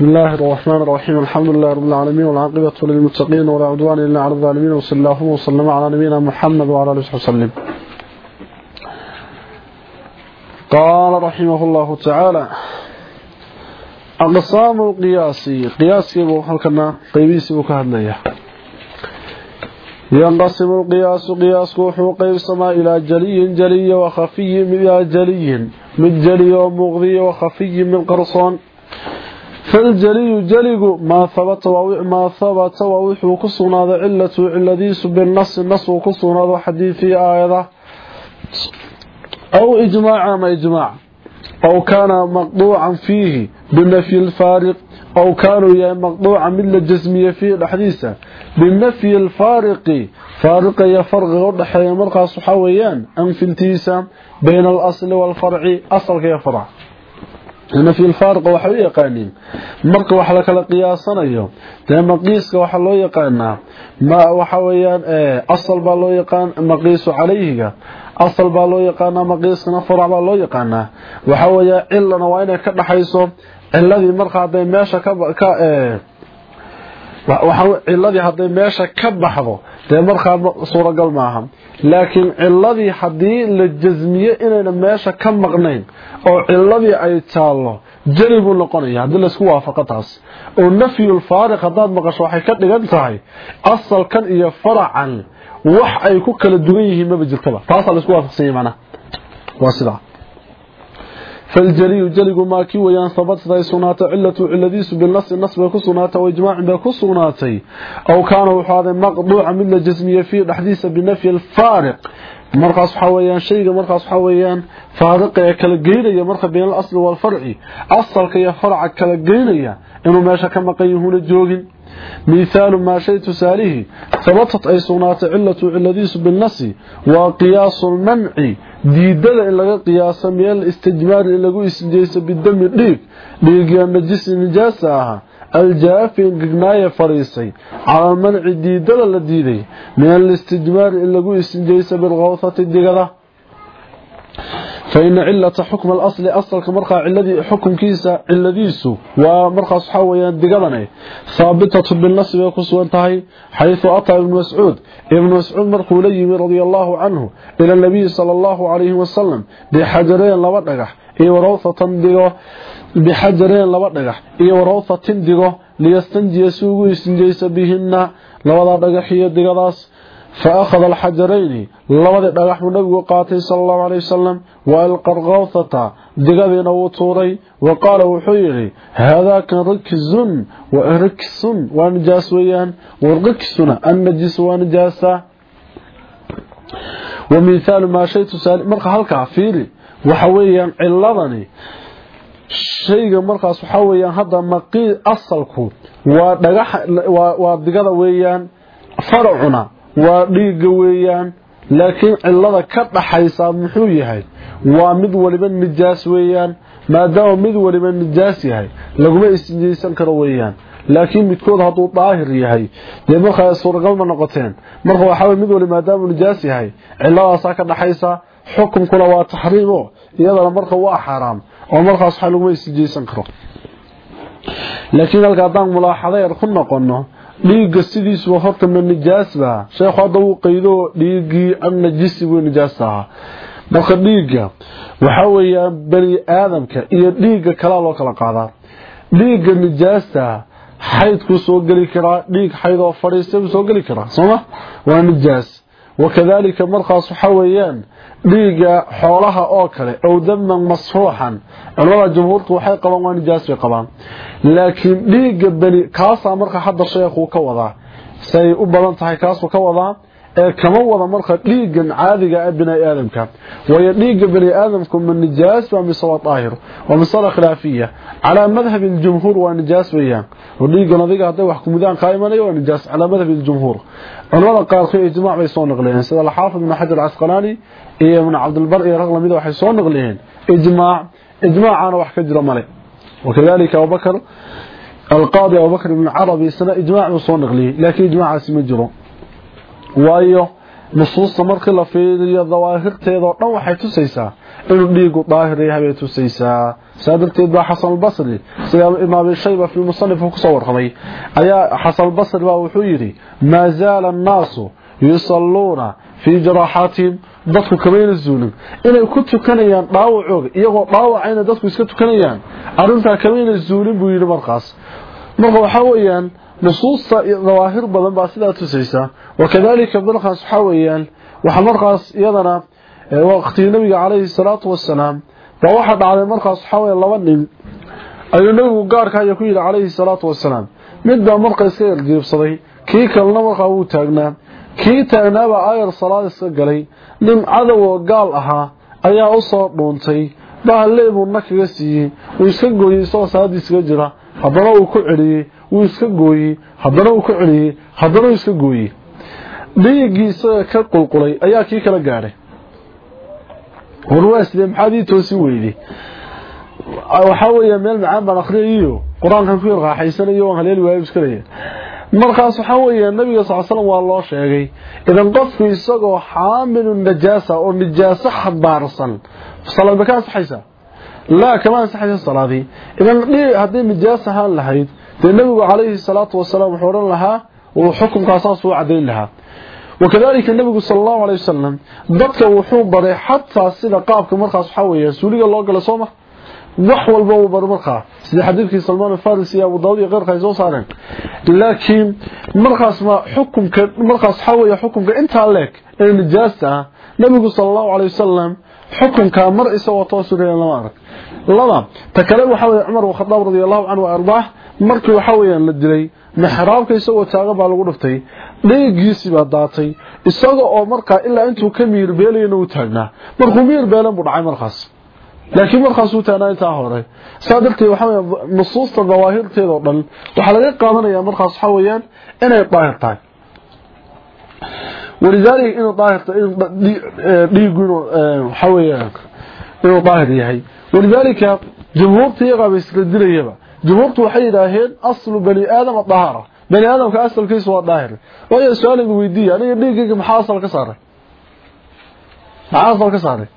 بسم الله الرحمن الرحيم. الحمد لله رب العالمين والعاقبة للمتقين ولا عدوان إلا على الظالمين. وصلى الله وسلم على نبينا محمد وعلى آله وسلم. قال رحمه الله تعالى أقسام القياس. قياس يبو حلقنا قيبيس بكهدنية ينقسم القياس قياس وحو قيب سما إلى جلي جلي وخفي إلى جلي من جلي ومغذي وخفي من قرصان. فالجلي جلق ما ثبت ما ثبت ووحو كسناد علة علديس بالنص النص كسناد حديثي آية أو إجماع ما إجماع أو كان مقطوعا فيه بنفي الفارق أو كانوا مقطوعا من الجزمية فيه الحديثة بنفي الفارق فارق يفرق ودحيا مرقى صحويان أنفي التيسا بين الأصل والفرع أصل يفرع nafyi alfaariqa waxay u yaqaaniin. Marka wax la kala qiyaasanayo dee maqiiska waxa loo yaqaanaa waxa weyaan asal baa loo yaqaan maqiisu calayhiga asal baa loo yaqaanaa maqiiskana farac baa loo yaqaanaa. Waxaa weya cilana waa inay ka dhaxayso ciladii marka haday meesha ka waxa ciladii haday meesha ka baxdo dee markaa suuragal maaha laakiin ciladii haddii la jasmiye inayna meesha ka maqnayn oo ciladii ay taallo jari buu noqonaya haddii laysku waafaqo taas. Oo nafyul faariq haddaad maqasho waxay ka dhigan tahay asalkan iyo faracan wax ay ku kala duwan yihiin maba jirtaba. Taasaa laysku waafaqsanya macnaha. Waa sidaa فالجلي جلق ما كي ويان ثبتت اي سناته علة علديس بالنص النص بكو سناته واجماع بكو سناتي او كان وحاده مقطوع من الجسمية في الحديث بنفي الفارق markaas waxa weeyaan shayga markaas waxa weeyaan faariqa ee kala geynaya marka been al-asl wal far'i asalka iyo farca kala geynaya inuu meesha ka maqan yahuuna joogin مثال ما شيء تساليه ثبتت أي صناعة علة علديس بالنص وقياس المنع diidada in laga qiyaasa meel istijmaar in lagu isjeyso bidami dhiig dhiigya najis nijaasa aha aljaafi ingignaaya fariisay calaa manci diidada la diiday min alistijmaar in lagu isjeyso bilkawthati digada فإن علة حكم الأصل أصل كمرقى علدي حكم كيسا علديسو ومرقى صحاويا دقضني ثابتة بالنص ويقصوا انتهي حيث أطى ابن مسعود ابن مسعود مرقى لي رضي الله عنه إلى النبي صلى الله عليه وسلم بحجرين لبدقح إيه وروثة دقو بحجرين لبدقح إيه وروثة دقو ليستنجي سوقو يستنجيس بهن لوضع دقحية دقضاس فأخذ الحجرين لبد دغخ نبي قاتي صلى الله عليه وسلم والقى الغوثه دغدينا وتوري وقال وحيري هذا كان ركز وركس ونجاس ويان وركسنا النجس ونجاسه ومثال ما شيء تسال مرخ halka fiiri waxa weeyaan ciladani shayga markaas waxa weeyaan hadda maqii asalku waa dhagax waa digada weeyaan farcuna waa dhiiga weeyaan laakiin cilada ka dhaxaysa muxuu yahay waa mid waliba nijaas weeyaan maadaama mid waliba nijaas yahay laguma isjeysan karo weeyaan. Laakiin midkood hadduu daahir yahay dee markaa suuragal ma noqoteen. Marka waxaa mid waliba maadaama nijaas yahay ciladaasaa ka dhaxaysa xukunkuna waa taxriimo iyadana marka waa xaaraam oo markaas waxa laguma isjeysan karo. Laakiin halka haddaan mulaaxado ku noqono dhiigga sidiisuba horta ma nijaasba sheekhu hadda uu qaydo dhiiggii annajisi buu nijaas ahaa. Marka dhiigga waxa weeyaan bani aadamka iyo dhiigga kalaa loo kala qaadaa. Dhiigga nijaasta xaydkuu soo geli karaa dhiig xayd oo fadhiistay buu soo geli karaa sooma waa nijaas wakadaalika markaas waxa weeyaan dhiigga xoolaha oo kale ow daman masfuuxan culamada jumhuurtu waxay qabaan waa nijaas bay qabaan laakiin dhiigga bani kaasaa marka hadda sheekuu ka wadaa say u badan tahay kaasuu ka wadaa ee kama wada marka dhiiggan caadiga ah bini aadamka. Waayo dhiigga bani aadamku ma nijaas waa mise waa daahir waa masala khilaafiya. Calaa madhabi ljumhuur waa nijaas weeyaan. Oo dhiiggan adiga hadday wax kumidaan kaa imanayo waa nijaas. Calaa madhabi ljumhuur culamada ijmaac bay soo naqliyeen sida alxaafid ibn xajar casqalaani iyo ibn cabdilbar iyo rag lamida waxay soo naqliyeen ijmaac ijmaacana wax ka jira male. Wakadalika abubakr alqaadi abubakr ibn carabi isna ijmaac soo naqliyey laakiin ijmaacaasi ma jiro waayo nusuusta markii la fiiriyo dawaahirteedao dhan waxay tusaysaa inuu dhiigu daahir yahay bay tusaysaa. Saa darteed baa xasan albasri sida imaam shayba fii musanifku ku soo warqamay ayaa xasan albasri baa wuxuu yidhi maa zaala annaasu yusalluuna fii jaraaxaatihim. Dadku kamayna zuulin. Inay ku tukanayaan dhaawacooga iyagoo dhaawacayna dadku iska tukanayaan arrintaa kamayna zuulin buu yidhi markaas. Marka waxaa weeyaan nusuusta dawaahir badan baa sidaa tusaysa wakadalika markaas waxaa weeyaan waxa markaas iyadana waqtigii nabiga calayhi salaatu wasalaam baa waxaa dhacday markaas waxaa weya laba nin. Ayuu nabigu gaarka aya ku yidhi calayhi salaatu wasalaam mid baa marka iska yarjiibsaday kii kalena markaa wuu taagnaa. Kii taagnaabaa aayar salaad iska galay. Nin cadowoo gaal ahaa ayaa u soo dhuuntay bahallee buu na kaga siiyey wuu iska gooyey isagoo salaadii jira. Haddana uu ku celiyey wuu iska gooyey haddana uu ku celiyey haddana uu iska gooyey. Dhiiggii isaga ka qulqulay ayaa kii kala gaadhay warwaaside maxaad ii toosi weyday? Waxaa weeya meel macaan baan akhriyayiyo qur'aankan ku yar raaxaysanayo waan haleeli waayo iskalaya markaas waxaa weeya nabiga sal slam waa loo sheegay idan qofku isagoo xaamilu najaasa oo nijaaso xambaarsan salaad ma ka ansaxaysaa? Laa kama ansaxaysa salaadii. Idan haddii nijaas ahaan lahayd dee nabigu calayhi salaatu wasalaam wuxuu odhan lahaa uu xukumkaasaas u cadayn lahaa. Wakadalika nabigu sal allahu alay wasalam dadka wuxuu baray xataa sida qaabka markaas waxaa weeya suuliga loo gala sooma wax walba uu baray markaa. Sida xadiidkii salmaan alfarisi iyo abu daawud iyo keyrka ay soo saareen. Laakiin markaas ma xukumka markaas waxaa weeye intaa leeg ee nijaasta ah nabigu sal allahu alay wasalam xukunka mar isagoo toos u lama arag. Laba ta kale waxa weeye cumar bin khadaab radiyallahu anhu ardaah markii waxa weeyaan la dilay mixraabka isagoo taagan baa lagu dhiftay dhiiggiisii baa daatay isaga oo markaa ilaa intuu ka miir beelayna u taagnaa. Markuu miir beelan buu dhacay markaas. Laakiin markaas uu taagnaa intaa hore. Saa darteed waxa weeye nusuusta dawaahirteeda oo dhan waxaa laga qaadanayaa markaas waxa weeyaan inay daahir tahay walidaalika inuu daahirto e, dhiigu e, waxaweeyaan inuu daahir yahay. Walidaalika jumhuurta iyagaaba isla dilayaba. Jumhuurtu waxay yidhaaheen aslu bani aadama dahaara bani aadamka asalkiisu waa daahir. Waayo su'aal idin weydiiya aniga dhiigayga maxaa asal ka saaray? Maxaa asal ka saaray?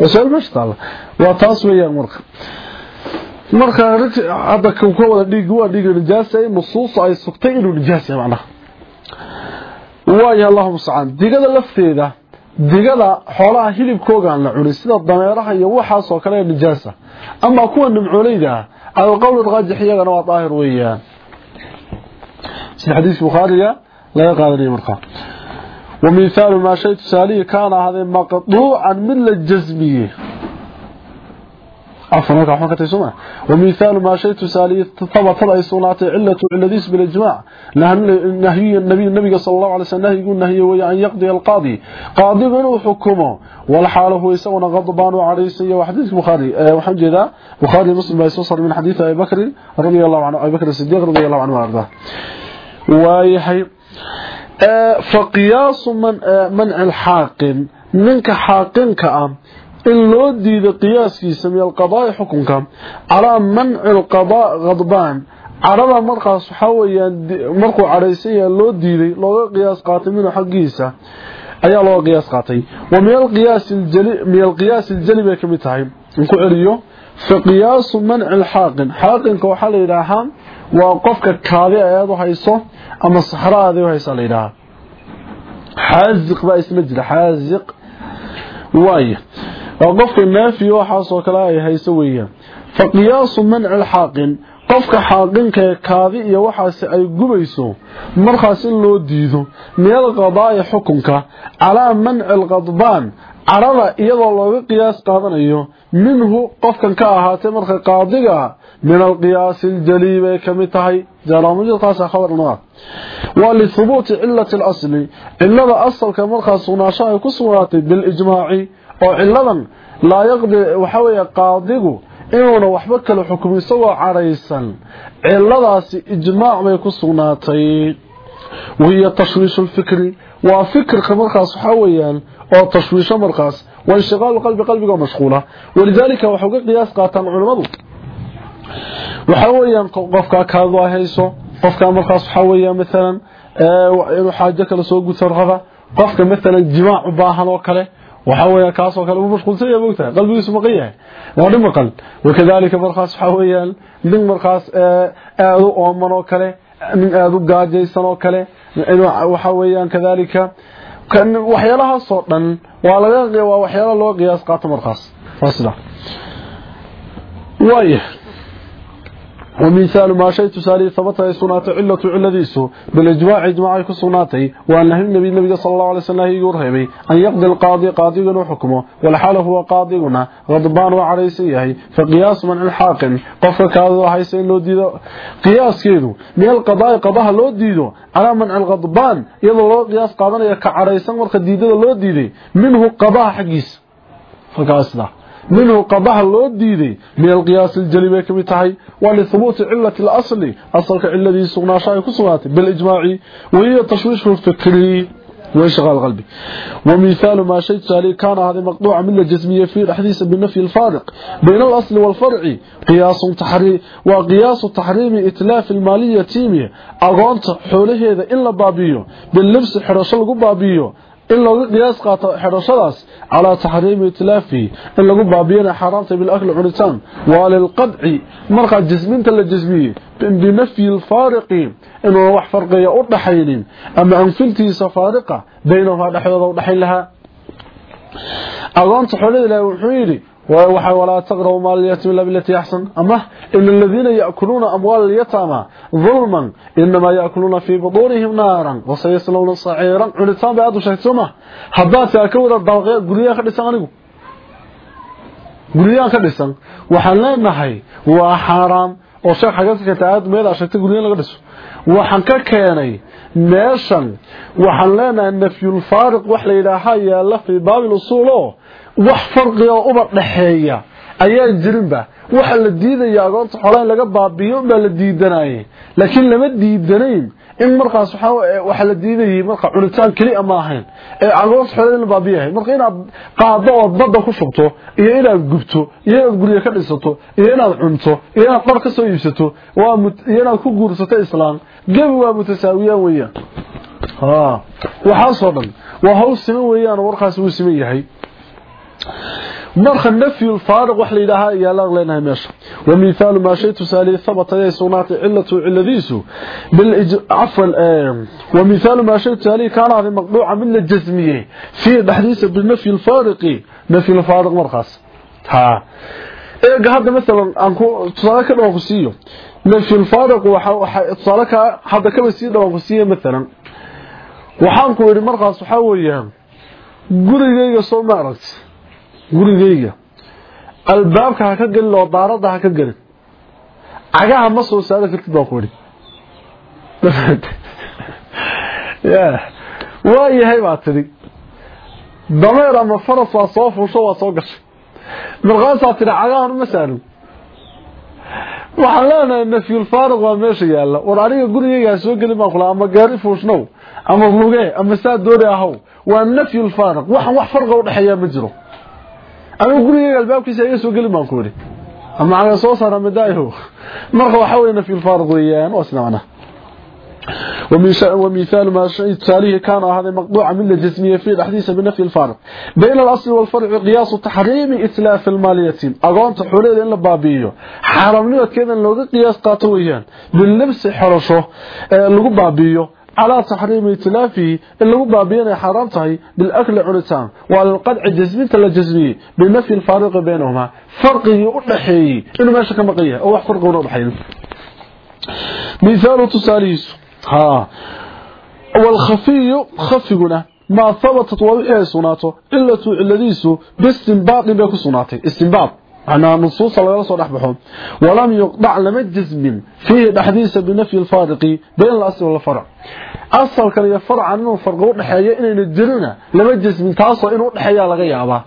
Waa su'aal meesha taala waa taas weeyaan marka. Marka hadda ku wada dhiigi waa dhiiga nijaasa in nusuusu ay sugtay inuu nijaas yahay macnaha waayaha allahu mustacaan digada lafteeda digada xoolaha hilibkoogaan la cunin sida dameeraha iyo waxaasoo kale ee ama kuwa nimcoolayda ah alqowl raajix iyagana waa daahir weeyaan. Sida xadiiska bukhaariga laga qaadanaya markaa wa mithaalu maa shay tusaalihi kaana ahaadee maqduucan mid la jasmiyey عفواك عفواك تسمع ومثال ما شئت سألي تطبط أي صلاة علة علديس بالإجماع. نهي النبي النبي صلى الله عليه وسلم نهي يقول نهي وي أن يقضي القاضي. قاضي من حكمه؟ والحال هو يسون غضبان وعريسي وحديث بخاري. آه، وحمد جذا بخاري مسلم يسوصل من حديث أي بكر رضي الله عنه. أي بكر السديق رضي الله عنه وأرضاه. ويحي آه، فقياس من آه، من الحاقن. منك حاقن كأم in loo diido qiyaaskiisa min alqadaa'i xukunka calaa manci alqadaa khadbaan carada markaas waxaa weyaan markuu cadhaysan yaha loo diiday looga qiyaas qaatay minhu xaggiisa ayaa looga qiyaas qaatay. Wa min alqiyaasi aljali bay ka mid tahay. In ku celiyo fa qiyaasu manci alxaaqin xaaqinka waxaa la yidhaahaa waa qofka kaadi aad u hayso ama saxra aad u naafi waxaasoo kale ay hayso weeyaan. Fa qiyaasu manci alxaaqin qofka xaaqinka kaadi iyo waxaasi ay gubayso markaas in loo diido meel qadaa'i xukunka calaa manci alqadbaan carada iyadoo looga qiyaas qaadanayo minhu qofkan ka ahaatay marka qaadiga min alqiyaasi aljalii bay ka mid tahay. Jalaamujadkaasa khabar noa waa lihubuuti cilati alasli cilada asalka markaas sugnaasho ay ku sugnaatay bilijmaaci oo ciladan laa yaqdi waxa weeye qaadigu inuuna waxba kala xukumin isagoo cadhaysan. Ciladaasi ijmaac bay ku sugnaatay. Wahiya tashwiishu lfikri waa fikirka markaas waxaa weeyaan oo tashwiisho markaas waa inshiqaalu qalbi qalbiga mashquula. Walidaalika waxay uga qiyaas qaataan culimmadu. Waxaa weeyaan qofkaa kaadu hayso qofkaa markaas waxaa weeyaan maalan inuu xaajo kale soo guto raba qofka maalan jimaac u baahan oo kale waxa weeyaa kaas oo kale uu mashquulsan yahay moogtahay qalbigiisu maqan yahay. Waa dhib maqan wakadalika markaas waxa weeyaan nin markaas aad u ooman oo kale nin aad u gaajaysan oo kale waxa weeyaan kadalika waxyaalahaas oo dhan waa laga waa waxyaalo loo qiyaas qaato markaas. Fasla waaye ومثال ما شيء تسالي ثبت سنات علة علديسو بالإجماع إجماع كسناتي وأن النبي النبي صلى الله عليه وسلم يرهبي أن يقضي القاضي قاضينا وحكمه والحال هو قاضينا غضبان وعريسيه فقياس من الحاكم قفك هذا حيث إنه ديدو قياس كيدو من القضاء قضاها لو ديدو على من الغضبان يضو لو قياس قاضنا كعريسا ورق ديدو لو ديدي منه قضاء حقيس فقاس ده منه قضاها لو ديدي من القياس الجليبه كمتahay ولثبوت علة الأصل أصلك علة سغناشاء كسغاتي بالإجماع وهي تشويش الفكري وانشغال قلبي ومثال ما شيء تالي كان هذا مقطوع من الجسمية في الحديث بالنفي الفارق بين الأصل والفرع قياس تحريم وقياس تحريم إتلاف المالية تيمية أغانت حوله هذا إلا بابيو باللبس حرش لغو بابيو in lagu qiyaas qaato xirashadaas ala tahriim itlaafi in lagu baabiyana xaraamta bil akl cunitaan waa lil qad'i marka jisminta la jismiye bi nafyi al fariqi inuu wax farqiya u dhaxaynin ama anfiltiisa faariqa baynaha dhaxdooda u dhaxay laha agoonta xulida wuxuu yiri وحي ولا تقربوا مال اليتيم الا بالتي احسن اما ان الذين ياكلون اموال اليتامى ظلما انما ياكلون في بطونهم نارا وسيصلون صعيرا علتان بعد شيء حبات اكودا دلقه غريا كدسان انيغو غريا كدسان waxaan leenahay waa xaraam oo sheekh xagas ka taad meel ashagta guriga laga dhiso waxaan ka keenay meeshan. Waxaan leenahay nafyul faariq wax la yiraahaa yaalla fi baabil usuulo. Wax farqi oo uba dhaxeeya ayaa jirinba waxa la diidaya agoonta xoolaha laga baabiyo baa la diidanayay laakiin lama diidanayn in markaas waxa la diidayay marka cunitaan kali ama ahayn. Ee agoonta xoolaha la baabiyahay marka inaad qaado oo badda ku shubto iyo inaad gubto iyo inaad guriga ka dhisato iyo inaad cunto iyo inaad qor ka soo iibsato waa iyo inaad ku guursato islaam gabi waa mutasaawiyaan weeyaan. Ha waxa soo dhan waa hawl siman weeyaan warkaas uu siman yahay marka nafyu lfaariq wax layidhaahaa ayaa laqleynahay meesha. Wa mihaalu maa shay tusaaliye habata yay sugnaatay cilatu ciladiisu cafan wa mihaalu maa shay tusaaliye kaan ahday maqduuca mid la jasmiyey fii dhexdiisa binafyi lfaariqi nafyu lfaariq markaas. Ha. Eega hadda masalan aan ku tusaale ka dhabanku siiyo. Nafyu lfaariq waxa tusaale ka hadda kaba sii dhabanku siiya masalan. Waxaan ku yidhi markaas waxaa weeyaan gurigayga soo ma gurigeyga albaabka ha ka gelin oo daaradda ha ka gelin. Cagaha ma soo saari kartid baa ku idhi. Waa yahay baa tidhi. Dameer ama faras waa soo fuusho waa soo gashay. Markaasaa tidhi cagahan ma saarin. Waxaan leenahay nafyulfaariq waa meesha yaalla. War aniga gurigeyga ha soo gelin baan kula ama gaari fuushnow ama luge ama saa doori ahow. Waa nafyulfaariq waxaan wax farqa udhexeeyaa ma jiro anigu gurigeyga albaabkiisa iga soo gelin baan ku yidhi ama caga soo saara madaayo marka waxa weeye nafyi الفارق weeyaan waa sida macnaha ومثال ما تاليه كان هذا مقطوع من الجسمية في الحديث بنفي الفارق بين الأصل والفرع قياس تحريم إتلاف الماليتين أقوان تحوليه إلا بابيه حرام نيوت كذا لو قياس قاطويا باللبس حرشه لو بابيه على تحريم إتلافه اللي هو بابين حرامته بالأكل عنتان والقدع جزمين تلا جزمي بنفي الفارق بينهما فرق يؤدحي إنه ما شك مقية أو فرق ونضحي مثال تساليس ها والخفي خفقنا ما ثبتت وحي سناته إلا الذيس باستنباط بيكو سناته استنباط أنا نصوص الله يرسل أحبهم ولم يقطع لم جزم فيه الحديث بنفي الفارق بين الأصل والفرع أصل كان يفرع عنه فرق ودحيا إن الجرنا لم جزم تاصل إنه ودحيا لغا يابا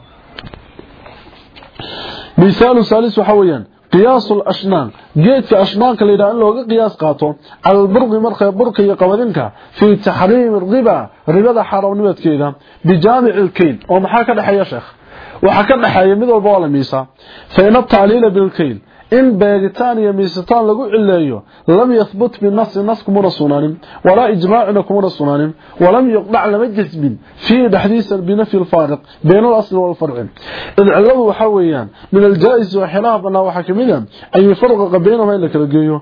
مثال ثالث حويا قياس الأشنان جيت في أشنان كان إذا أنه قياس قاطو على البرق مرخى برق يقودنك في تحريم الربا ربا حرام نمت كذا بجامع الكيل ومحاكا دحيا شيخ Waxa ka dhaxeeya mid walba waa la miisa fayna taaliila bil kayl in beegitaan iyo miisitaan lagu cileeyo lam yahbut binasi nas kumuna sugnaanin walaa ijmaacina kumuna sugnaanin walam yuqdac lama jasmin fiihi dhexdiisa binafyi lfaariq bayna alasli waalfarci id ciladu waxaa weeyaan min aljaa'isi waxyaalaha banaa waxaa ka mid a an yufarqa baynahuma in la kala geeyo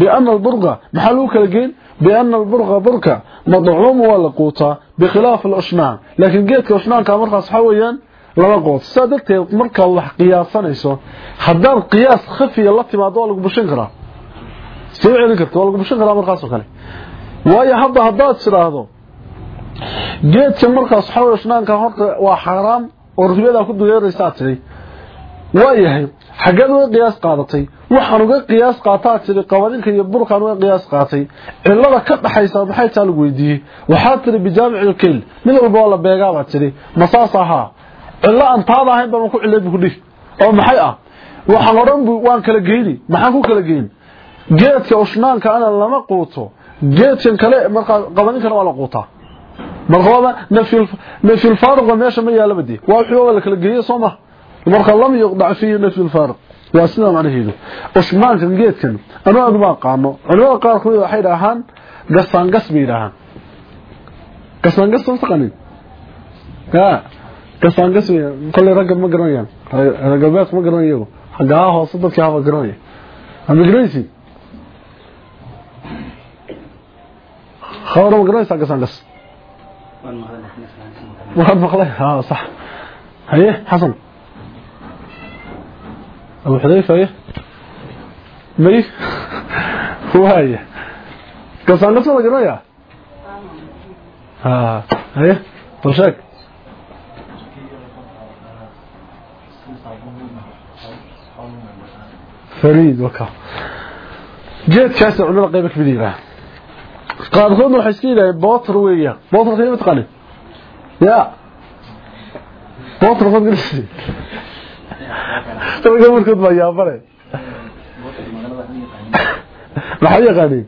biana alburqa maxaa lagu kala geyn biana alburqa burka madcuumu waa la quutaa bikhilaaf alushnaan laakiin geedka laba qood sidaa darteed wax qiyaasanayso haddaad qiyaas khafiya la timaado waa lagu bushin karaa. Karta waa lagu bushin karaa markaasoo kale. Waayo hadda haddaad tidhaahdo geedkan markaas waxaa wey ushnaanka horta waa xaaraam oo ribadaa ku dugeeraysaa tidhi. Waayahay xaggeed uga qiyaas qaadatay waxaan uga qiyaas qaataa tiri qabadinka iyo burkaan uga qiyaas qaatay. Cilada ka dhaxaysa maxay taa lagu weydiiyey waxaa tiri bijaamic ilkayl mid walba waa la beegaabaa tiri masaas ahaa cilo aan taada baan ku cilay buu dhih oo maxay ah? Waxaan odhan bu waan kala geyni. Maxaan ku kala geyn geedka ushnaanka ana lama quuto. Geedkan kale markaa qabadinkana waa la quutaa. Markooda nafyul faaruqa meesha ma yaalaba dee. Waa wixii waa la kala geeyey soo ma. Marka lam yuqdac fiihi nafyul faaruq. Waa sidaa macnaheedu ushmaankan geedkan anuu aad uma aqaano culimada qaarkood waxay dhahaan gasaangas bay yidhaahaan. Gasaangas ma taqanin ya gasaan gas kolay ragga ma garanayaan raggalbeedku ma garanayo iyagu xaggaa hoose dadkii haba ama garanaysid khawra ma garanaysaa gas waad maqlay ha sax. Haye xasan. Abu xudayfa haye. May? Waaya gasaan gas ma la garanayaa haye. Bal fariid waka. Geedkaas culimada qayb ka mid yihiin. Qaabkoodna waxay iska yidhaaheen bootar weeya bootar qiimo taqani ya. Bootar qod galsi tabaga markood baa yaabare maxay yaqaaniin?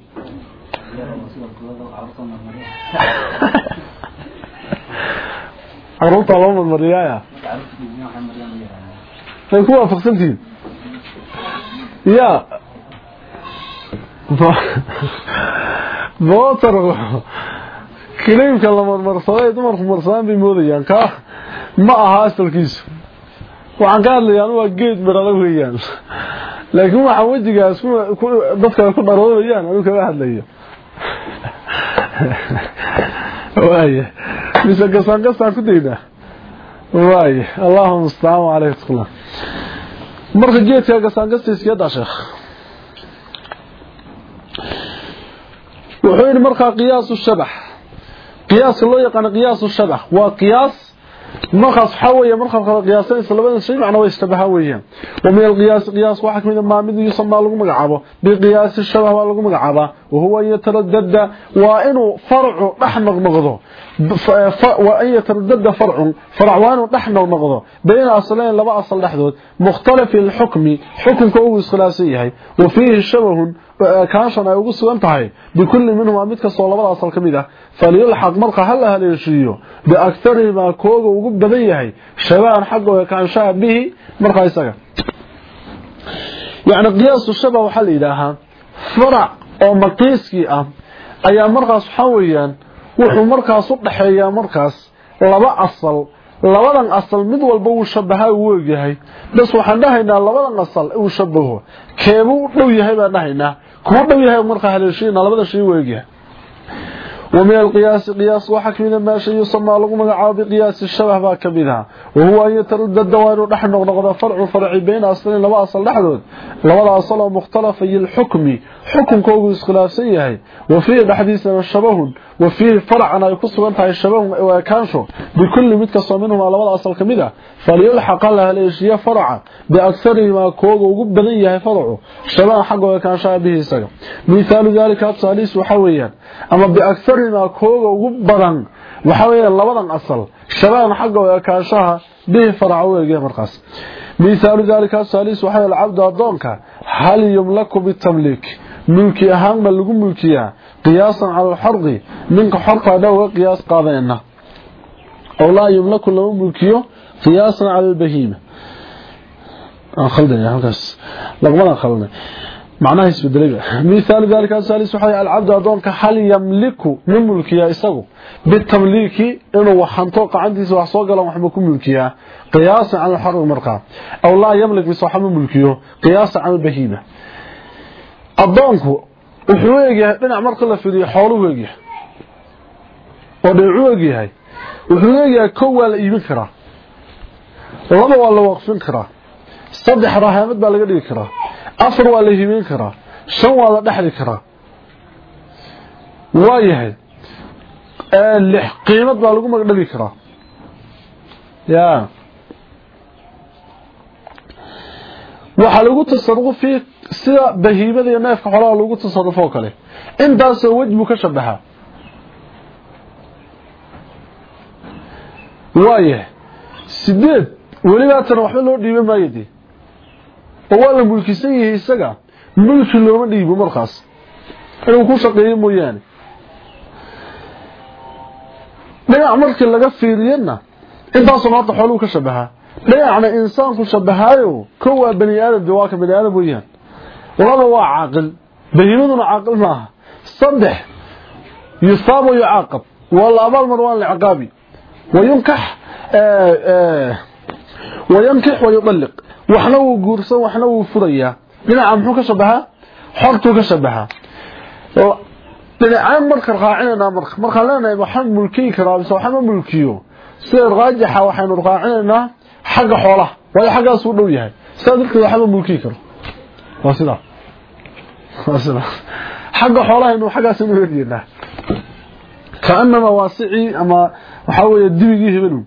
Caruurta loo marmariyaya ay ku waafaqsantihiin la marmarsado ay dumarku marsadaan bay moodayaan ka. Ma aha asalkiisu waxaan ka hadlayaa waa geed marala weeyaan. Laakiin waxa wajigaas dadka ku dharoobayaan anu kaga hadlayo. Waaye. Mise gasaan gasaan ku daynaa waaye. Allahuma mustacaan caleyh tqla marka geedka gasaan gastiisa yadaa sheekh. Wuxuu markaa qiyaasu shabax. Qiyaaska loo yaqaano qiyaasu shabax. Waa qiyaas markaas waxa weeye markaad kala qiyaasanayso labada shay macna way istabaha weeyaan ومن القياس قياس واحد من ما مد يسمى لو مغعبه بقياس الشبه waa lagu magacaaba وهو يتردد وانه فرع دحنق نقضه وان يتردد فرع فرع وانه دحنق نقضه بين اصلين لبا اصل دحدود مختلف الحكم حكمك uu iskhilaafsan yahay وفيه شبه kaashan ay ugu sugan tahay. Bikulli minhumaa mid kastoo labada asal ka mid mid ah. Falyulxaq marka ha la haleeshiiyo biakarimaa kooga ugu badan yahay shabahan xaggooda kaanshaha bihi markaa isaga. Yani qiyaasu shaba waxaa la yidhaahaa farac oo maqiiskii ah ayaa markaas waxaa weeyaan wuxuu markaas u dhaxeeyaa markaas laba asal. Labadan asal mid walba wuu shabahaa uu ogyahay bas waxaan dhahaynaa labadan asal uu shabaho. Keebuu u dhow yahay baan dhahaynaa kuma dhow yahay marka haleeshiina labada shay weegiya ومن القياس قياس وحكمنا ما شيء يسمى لغو مغعاب بقياس الشبه با كميدها وهو أن يتردد الدوائر نحن نغضى فرع فرع بين أصلين لما أصل لحدود لما أصل مختلف الحكم حكم كوغو اسخلاف سيهي وفيه بحديثنا الشبه وفيه فرعنا يقص وانتها الشبه وكانشو بكل متكسر منهم على لما أصل كميدها فليلحق لها الاشياء فرعا باكثر ما كوغو ugu badan yahay faracu shabaha xaqooda ka shaabihiisa misaal dalika absalis waxa weeyaan ama باكثر ما kooga ugu badan waxa weeyaan labadan asal shabaha xaqooda ka shaha bi faracu weeyay markaas misaal dalika absalis waxa la abdu adoonka hal yumlaku bitamlik mulki ahaan ma lagu mulkiyaa qiyaasan ala al-harqi minka harqa dhaw qiyaas qaadayna aw la yumlaku lahu mulkiyo قياسا على البهيمة خلدنا halkaas lagmada khalna macnaha isbedelay misaal dalka salis waxa alabd adoonka hal yamliku min mulkiya isagu bitamliki inuu waxanto qacantiisa wax soo galan wax ma ku mulkiya qiyaas aan xarun marqa aw la yamlik bi sahab mulkiyo qiyaas aan bahima adoonku wuxuu eegahay dhinac marka la fidiyo xooluhu eegahay oo dhinacu eegahay wuxuu eegahay kow waa la iibin karaa. Laba waa la waqfin karaa. Saddex rahamad baa laga dhigi karaa. Afar waa la himeyn karaa. Shan waa la dhexli karaa. Waayahay lix qiimad baa lagu magdhabi karaa. Ya waxaa lagu tasarufi sida bahiimada iyo neefka xoolaha lagu tasarufo oo kale. Intaasoo wej buu ka shabaxaa waayahay sideed welibaatana waxba loo dhiiba maayo dee. Oo waa la mulkisan yahay isaga. Mulki looma dhiibo markaas. Inuu ku shaqeeyo mooyaane. Dhinac markii laga fiiriyana intaasoo maanta xooluhu ka shabahaa dhinacna insaanku shabahaayo kow waa bani aadam de waa ka bani aadam weeyaan laba waa caaqil bahiimaduna caaqil maaha. Saddex yusaab wa yucaaqab. Waa la abaalmar waan la ciqaabi. Wayunkax wayankix wayudalliq waxna wuu guursan waxna wuu furayaa dhinaca muxuu ka shabahaa xortuu ka shabahaa dhinacaan marka raacinaynaa marka markaan leenahay waxaan mulkiyi karaa mise waxama mulkiyo. Sida raajixa waxaynu raacinaynaa xagga xoolaha waayo xaggaas uu dhow yahay. Sidaa darteed waxama mulkiyi karo. Waa waa sidaa xagga xoolahaynu xaggaas uga horjeednaa kaanama waasicii ama waxaa weeye dibigii hibilu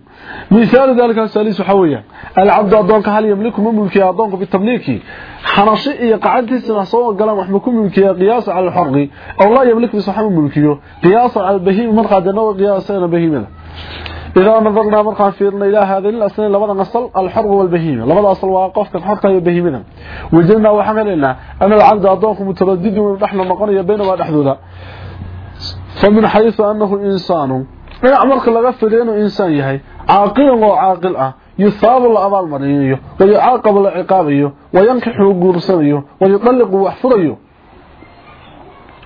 misaalu dalika salis waxaa weeyaan alcabdu adoonka hal yamliku ma mulkiya adoonku bitamliiki xanashi iyo qacantiisina soo galaan wax ma ku mulkiya qiyaasa cala alxorqi. Aw laa yamliku bis waxa ma mulkiyo qiyaasa cala albahiimi markaa dee nawa qiyaasana bahiimada. إذا نظرنا مرقى فيرنا إلى هذه الأسنين لبدا نصل الحرق والبهيمة لبدا أصل واقف كالحرق والبهيمة وجدنا وحملنا أن العبد أدونك متردد من نحن مقرية بينما نحدوذا فمن حيث أنه إنسان dhinac marka laga fidiyo inuu insaan yahay caaqilan oo caaqil ah yusaabu la abaal marinayo wayucaaqabu la ciqaabayo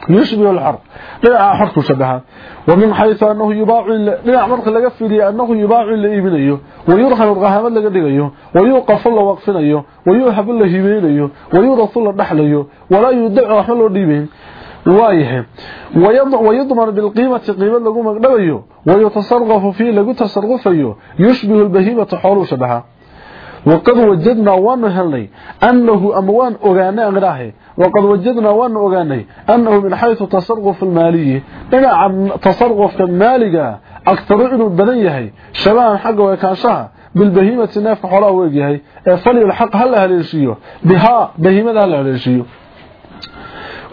wayankixu guursanayo wayudalliqu wax furayo yushbihu alxarb dhinaca xorku shabaha ومن حيث أنه يباع لنا مرق لغا فيدي أنه يباع لإيبنيه ويرهن الغهامة لغا دغيو ويوقف الله وقفنيه ويوهب الله هبينيه ويورث الله دحليه ولا يدع رحمه الله ديبين waayahay wayadman bilqiimati qiima lagu magdhabayo wayutasarqafu fii lagu tasarqufayo yushbihu lbahimata xooluu shabaha waqad wajadnaa waanu helnay annahu ama waan ogaanay anidhaahe waqad wajadnaa waanu ogaanay annahu min xaysu tasarquf almaaliyi dhinaca tasarqufka maaliga agtaru inuu badan yahay shabahan xagga weekaanshaha bilbahimati neefka xoolaha u egyahay ee falyulxaq ha la haleeshiiyo bihaa bahimada ha la haleeshiiyo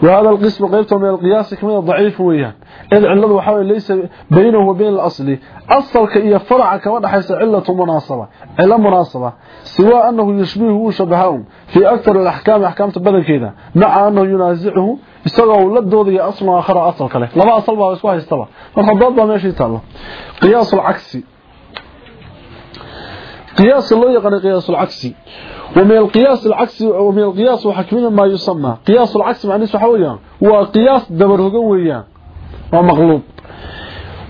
وهذا القسم قيبته من القياس كمان ضعيف ويان إذ علده وحاول ليس بينه وبين الأصل أصل كإيا فرع كمان حيث علة مناصبة علة مناصبة سواء أنه يشبهه وشبههم في أكثر الأحكام أحكام تبدل كذا مع أنه ينازعه يستغوا لدودي أصل آخر أصل كله لما أصل بها يسواه يستوى فالخضاد بها ماشي يتعلم قياس العكسي قياس الله يقني قياس العكسي ومن القياس العكسي ومن القياس وحكمنا ما يسمى قياس العكس معناه وحويا وقياس دبرهجن ويان ومغلوب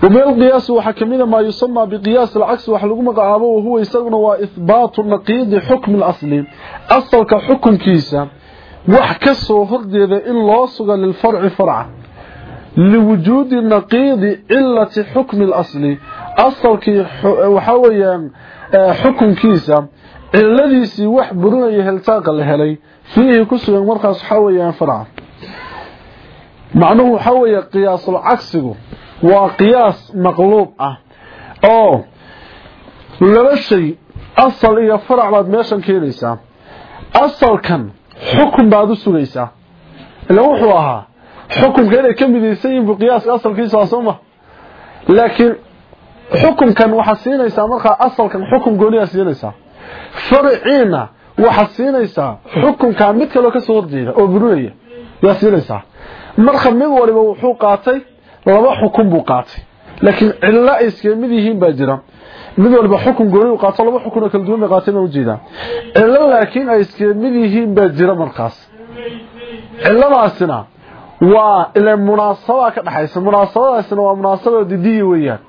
ومن القياس وحكمنا ما يسمى بقياس العكس وحلقوا مقعابه وهو يستغنى وإثبات النقيض حكم الأصلي أصل كحكم كيسا وحكسه هرديده إن لا صغى للفرع فرع لوجود النقيض إلا حكم الأصلي أصل كي وحويا xukunkiisa ciladiisii wax burinaya helitaanka la helay fiihi ku sugan markaas waxaa weeyaan farca macnuhu waxaa weeye qiyaasul cagsigu waa qiyaas maqluub ah oo laba shay asal iyo farac baad meeshan keenaysaa. Asalkan xukun baad u sugaysaa. Ila wuxuu ahaa xukunka inay ka midaysan yihiin buu qiyaaska asalkiisa soo ma. Laakiin xukunkan waxaad siinaysaa markaa asalkan xukun gooniyaa siinaysaa. Farciina waxaad siinaysaa xukunkaa mid kaloo ka soo horjeeda oo burinaya yaa siinaysaa. Marka mid waliba wuxuu qaatay laba xukun buu qaatay. Laakiin cillo ay iskaga mid yihiin baa jira. Mid walba xukun gooni u qaato laba xukun oo kala duwan qaateen u jeeda cilo laakiin ay iska mid yihiin baa jira markaas. Ciladaasina waa ila munaasaba ka dhaxaysa. Munaasabadaasina waa munaasabada didiye weeyaan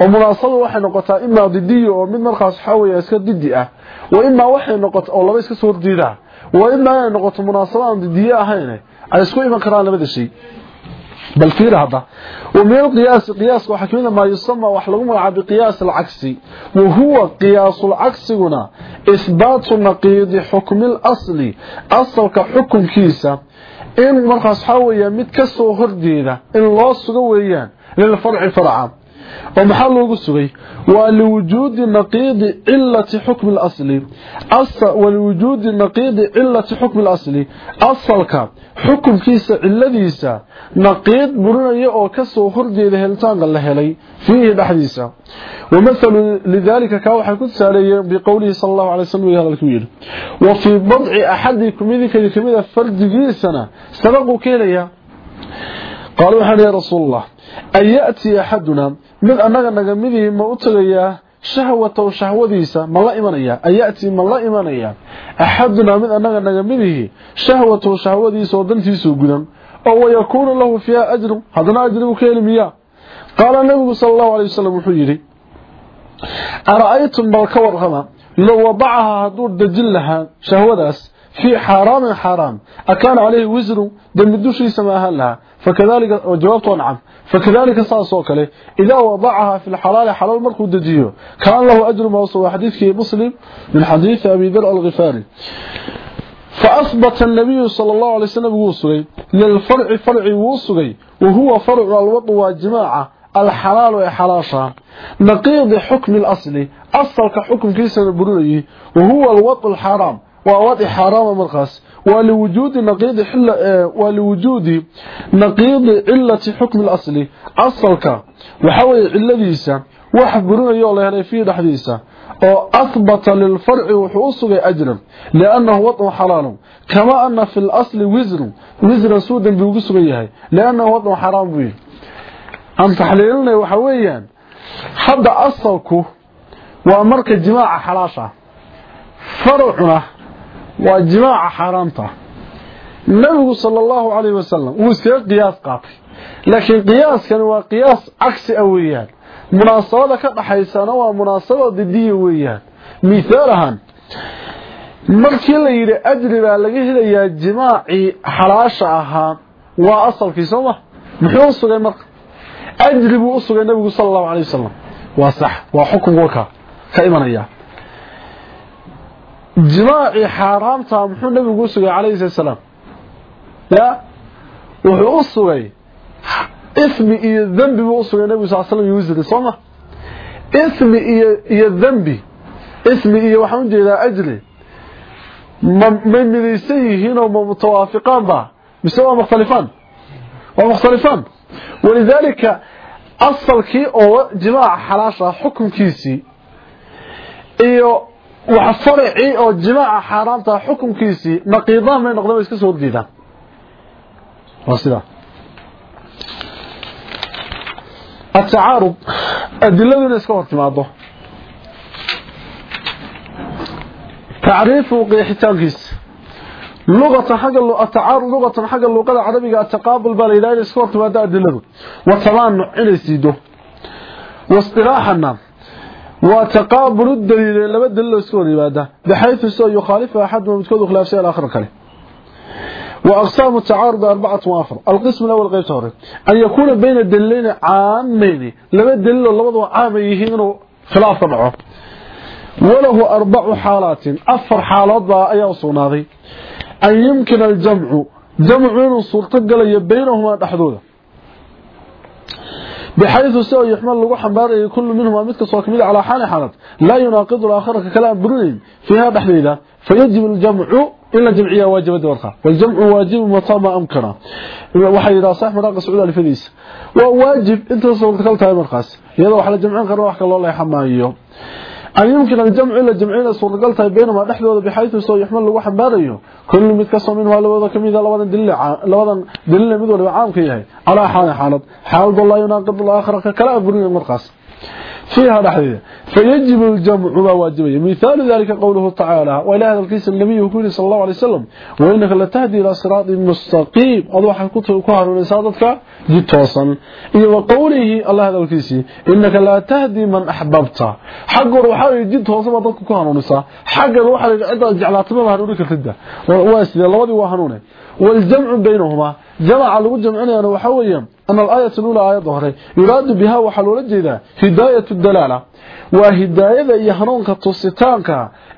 oo munaasabadu waxay noqotaa imaa didiye oo mid markaas waxa weeye iska didi ah wa imaa waxay noqotaa oo laba iska soo horjeeda wa imaa ay noqoto munaasaba aan didiye ahayn ay isku iman karaan labada shay بل في هذا ومن القياس قياس وحكينا ما يسمى وحلقوا بقياس العكس وهو قياس العكس هنا إثبات نقيض حكم الأصل أصل كحكم كيسة إن مرخص حاوية متكسو هرديدة إن الله سقويان للفرع فرعا oo maxaa loogu sugay? Waa liwujuudi naqiidi cilati xukmi lasli waliwujuudi naqiidi cilati xukmi اlasli asalka xukumkiisa ciladiisa naqiid burinaya oo ka soo horjeeda helitaanka la helay fiihi dhexdiisa. Wamahalu lidalika kaa waxay ku tusaaleeyeen biqowlihi sal allahu alay slam weli hadalkuu yidhi. Wa fii badci axadikum idinkaydi kamida fardigiisana sabaquu ka helaya qaalo waxaan ya rasuul allah an ya'tii axaduna mid annaga naga midihii ma u tagayaa shahwatahu shahwadiisa ma la imanaya? Ayatii ma la imanaya? Axadunaa mid anaga naga midihii shahwatahu shahwadiisa oo gudan oo wayakuunu lahu fiiha ajru haddana ajribu ka heli miyaa? Qaala nabigu sal allahu alay wasalam wuxuu yidhi ara-aytum bal ka warrama low wadacahaa hadduu dejin lahaa shahwadaas في حرام حرام. أكان عليه وزر دم الدوشي سماها لها فكذلك وجوابته نعم. فكذلك صاصوك له إذا وضعها في الحلال حلال مركو دجيه كان له أجر ما وصل. حديث مسلم من حديث أبي ذر الغفاري. فأثبت النبي صلى الله عليه وسلم وصغي للفرع فرع وصغي وهو فرع الوضع والجماعة. الحلال وحلاشا نقيض حكم الأصل. أصل كحكم كيسا البروري وهو الوضع الحرام. ووضع حرام مرخص ولوجود نقيض حل ولوجود نقيض علة حكم الأصل أصلك وحوي علذيسا وحبرون يولا هنا في دحديسا oo athbata lil far'i wuxuu sugay ajran laanahu wadu halal kama anna fil asli wizru wizra suudan buu sugay yahay laanahu wadu haram buu am tahlilna waxa weeyaan hadda asalku waa marka jimaaca xalaasha farcuna waa jimaaca xaraamta. Nabigu sallallahu alayhi wasallam uu iska qiyaas qaatay. Laakiin qiyaaskan waa qiyaas aksi awiyaan munaasabada ka dhaxaysana waa munaasabada didiya weeyaan. Miisaalahan markii la yidhi ajri baa laga helayaa jimaacii xalaasha ahaa waa asalkii sooma muxuu sugay marka? Ajri buu u sugay nabigu sala allahu alay wasalam waa sax waa xukun warka ka imanaya jimaacii xaaraamta muxuu nabigu u sugay calayhi salaam. Ya? Wuxuu u sugay. Ismi iyo dhanbi buu usugay nabigu sal slam yusri sooma ismi iyo iyo dhanbi ismi iyo waxaan u jeedaa ajri. Ma midaysan yihiin oo ma mutawaafiqaan ba. Mise waa mukhtalifaan? Waa mukhtalifaan. Walidaalika asalkii oo jimaaca xalaasha xukunkiisii iyo wax faracii oo jimaaca xaaraamta xukunkiisii naqiidaan may noqdeen way iska soo horjeedaan waa sidaa التعارض أدلة نسكه ارتماده تعريف وقيحتان كيس لغة حق التعارض لغة حق اللغة العربية التقابل بالإله نسكه ارتماده أدلة وطبعا إلي سيده واصطلاحنا وتقابل الدليل لما الدليل نسكه ارتماده بحيث سوى يخالف أحد من متكون خلاف شيء الآخر كله وأقسام التعارض أربعة وافر القسم الأول غير توري أن يكون بين الدلين عامين لما الدليل لبضوا عاميهين خلاف طبعه وله أربع حالات أفر حالات بها أي أصناضي أن يمكن الجمع جمع صورة قليا بينهما تحدودا بحيث سوى يحمل لغو حنباري كل منهما مثل صوكميد على حال حالات لا يناقض الآخر ككلام برنين فيها بحديدة فيجب الجمع إلا جمعية واجبة ورقة والجمع واجب متى ما أمكنه وحي إذا صح مراقة سعودة لفديس وواجب انت صورة كالتها مرقاس يلا وحلا جمعين قروا وحكا الله يحمى أن يمكن الجمع إلا جمعين صورة كالتها بينما نحن بحيث سوى يحمل لغو حنباري كل متكسر منها لوضا كميدا لوضا دليل مدول عام كيهي على حال حالة حال الله يناقض الآخر ككلام برنين مرقاس فيها نحن فيجب الجمع ما واجبه مثال ذلك قوله تعالى وإلى هذا الكيس النبي يقول صلى الله عليه وسلم وإنك لتهدي إلى صراط مستقيم. أضوح كتب كهر ونسادتك جتوصا وقوله الله هذا الكيس إنك لا تهدي من أحببت حق روحه جتوصا وضعك كهر ونسا حق روحه عدة جعلات ما هنونك الفدة واسد الله وضي وهنونه والجمع بينهما جمع لو جمعنا وحويا أن الآية الأولى آية ظهري يراد بها وحلول الجيدة هداية الدلالة وهداية يهنونك تصيتانك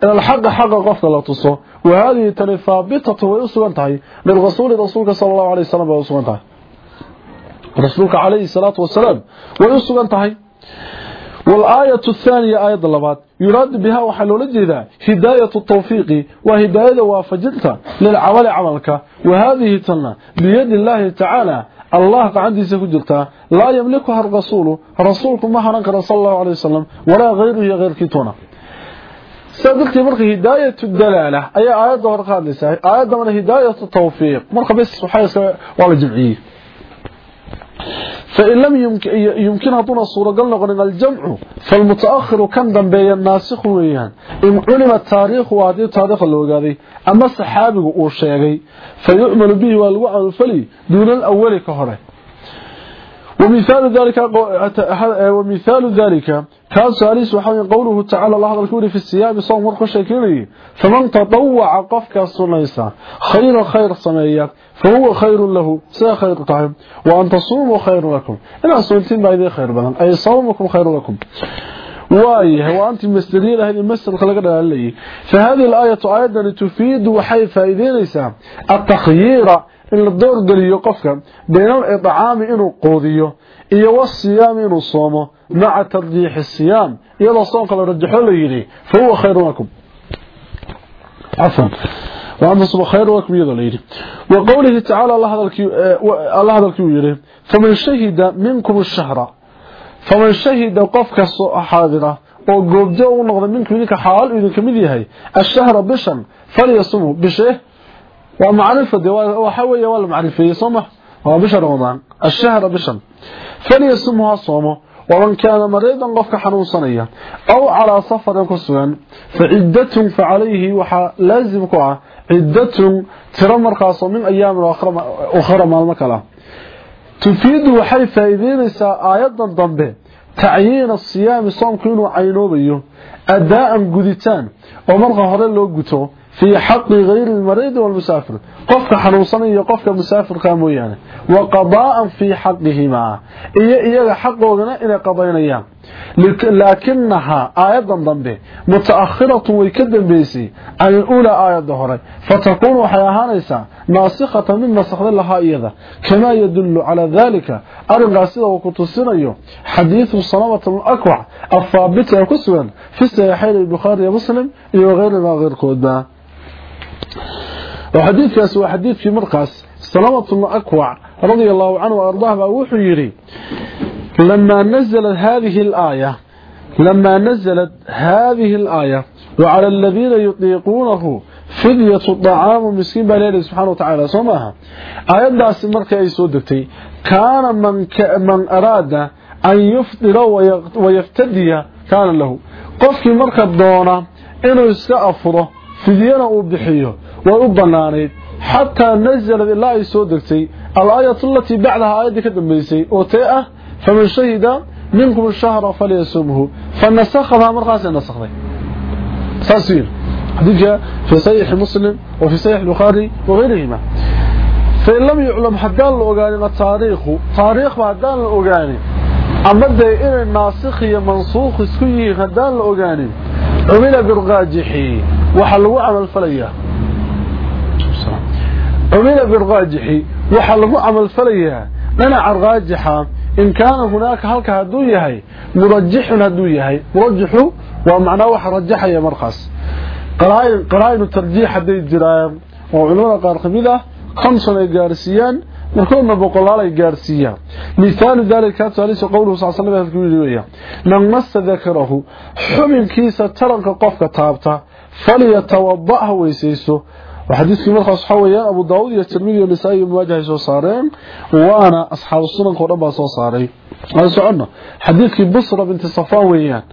إلى الحق حق قفل لا تصو وهذه تنثابتة ويسوانتهي للرسول رسولك صلى الله عليه وسلم ويسوانتهي رسولك عليه الصلاة والسلام. ويسوانتهي والآية الثانية آية اللبات يراد بها وحلول الجيدة هداية التوفيق وهداية وافجلت للعمل عملك. وهذه تلنا بيد الله تعالى الله عندي سكجلتا لا يملكها الرسول رسولكم ما حنكر صلى الله عليه وسلم ولا غيره غير كيتونا. سادلتي مركي هداية الدلالة. أي آية دور قادسة آية من هداية التوفيق. مركي بس وحيث ولا جمعيه فإن لم يمكن, يمكن هدون الصورة قلنا قلنا الجمع فالمتأخر كان دنبي الناسخ ويان إن علم التاريخ وهذه التاريخ اللي أما الصحابي والشيغي فيؤمن به والوعى الفلي دون الأول كهرة. ومثال ذلك ومثال ذلك كان ساليس وحوي قوله تعالى الله هذا الكوري في السيام صوم مرخش كيري فمن تطوع قفك السنيسة خير خير سمية فهو خير له سا خير طعم وأن تصوموا خير لكم. إن سنتين بعد خير بدن أي صومكم خير لكم. وايه وأنت مستدين هذه المسر خلقنا لي فهذه الآية أيضا تفيد وحي فائدينيسا التخيير in la doorgeliyo qofka bayna iطcaami inuu quudiyo iyo wasiyaami inuu soomo maca tarjiixi siyaam iyadoo soonka la rajaxo la yidhi fa huwa khayru lakum cafwan وامسوا خير وكم يدليل وقوله تعالى الله هذا الكي الله هذا الكي فمن شهد منكم الشهر فمن شهد قفك حاضره oo goobjo u noqdo minkum idinka xaal idin kamid yahay ashahra bishan falyasumu bishe ومعرفة وحوية ولا معرفة يصمح وبشر رمضان الشهر بشن فليصمها صومه ومن كان مريضا قفك حنون صنية أو على سفر كسوان فعدة فعليه وحا لازم كوعة عدة ترمر خاصة من أيام أخرى مع المكلا تفيد وحي فايدين آيات ضمبه تعيين الصيام صوم كينو عينوبيه أداء قدتان ومرغى هرين لو قتو في حق غير المريض والمسافر. قف حنوصن يا قف مسافر قاموا يعني وقضاء في حقه حقهما. اي اي حقودنا إلى قضينيا لكنها أيضا ضمبه متأخرة ويكدبسي عن الأولى آية الظهر فتكون حيهانيسا ناسخة من نسخ لها أيضا كما يدل على ذلك. ارن قاسده وكتسنيو حديث الصلاه الأكوع. الثابته كسوان. في صحيح البخاري ومسلم. وغيره غير كودا حديث في مرقس سلامة الأكوع رضي الله عنه وأرضاه بأوحي يري لما نزلت هذه الآية لما نزلت هذه الآية وعلى الذين يطيقونه فدية الطعام مسكين بالله سبحانه وتعالى سماها آيات داس مركة أي سودتي كان من, ك... من أراد أن يفطر ويفتدي كان له قفك مركة دونه إنه يسكأفره فدينا وبحيه وأبنانيد حتى نزلت الله أي سودتي الآية التي بعدها آية كدنبيسي وتيئة فمن شهد منكم الشهر فليسمه فنسخها مرقاس نسخه ساسير حديث في صحيح مسلم وفي صحيح البخاري وغيرهما فإن لم يعلم حدان الأغاني التاريخ تاريخ حدان الأغاني أما دي إن cumila biraajixi waxaa lagu camal falayaa cumila biraajixi waxaa lagu camal falayaa dhanaca raajixa in kaana hunaaka halka haduu yahay murajixun haduu yahay murajixu waa macnaa waxa rajaxaya markaas qaraa'inu tarjiix hadday jiraan oo culamada qaar ka mid ah khamsan ay gaarsiiyaan markoodna boqolaal ay gaarsiiyaan mihaalu daalika tuaalis qowluhu sal slam halkuu yidhi weeya man masa dakarahu xubinkiisa taranka qofka taabta falyatawadda' ha weysayso xadiidkii markaas waxaa weeyaan abu daawud iyo tirmidi iyo nisaa-i iyo muwaajahay soo saareen waana asxaabu sunanka o dhan baa soo saaray aan socono xadiidkii busra binti safaa weeyaan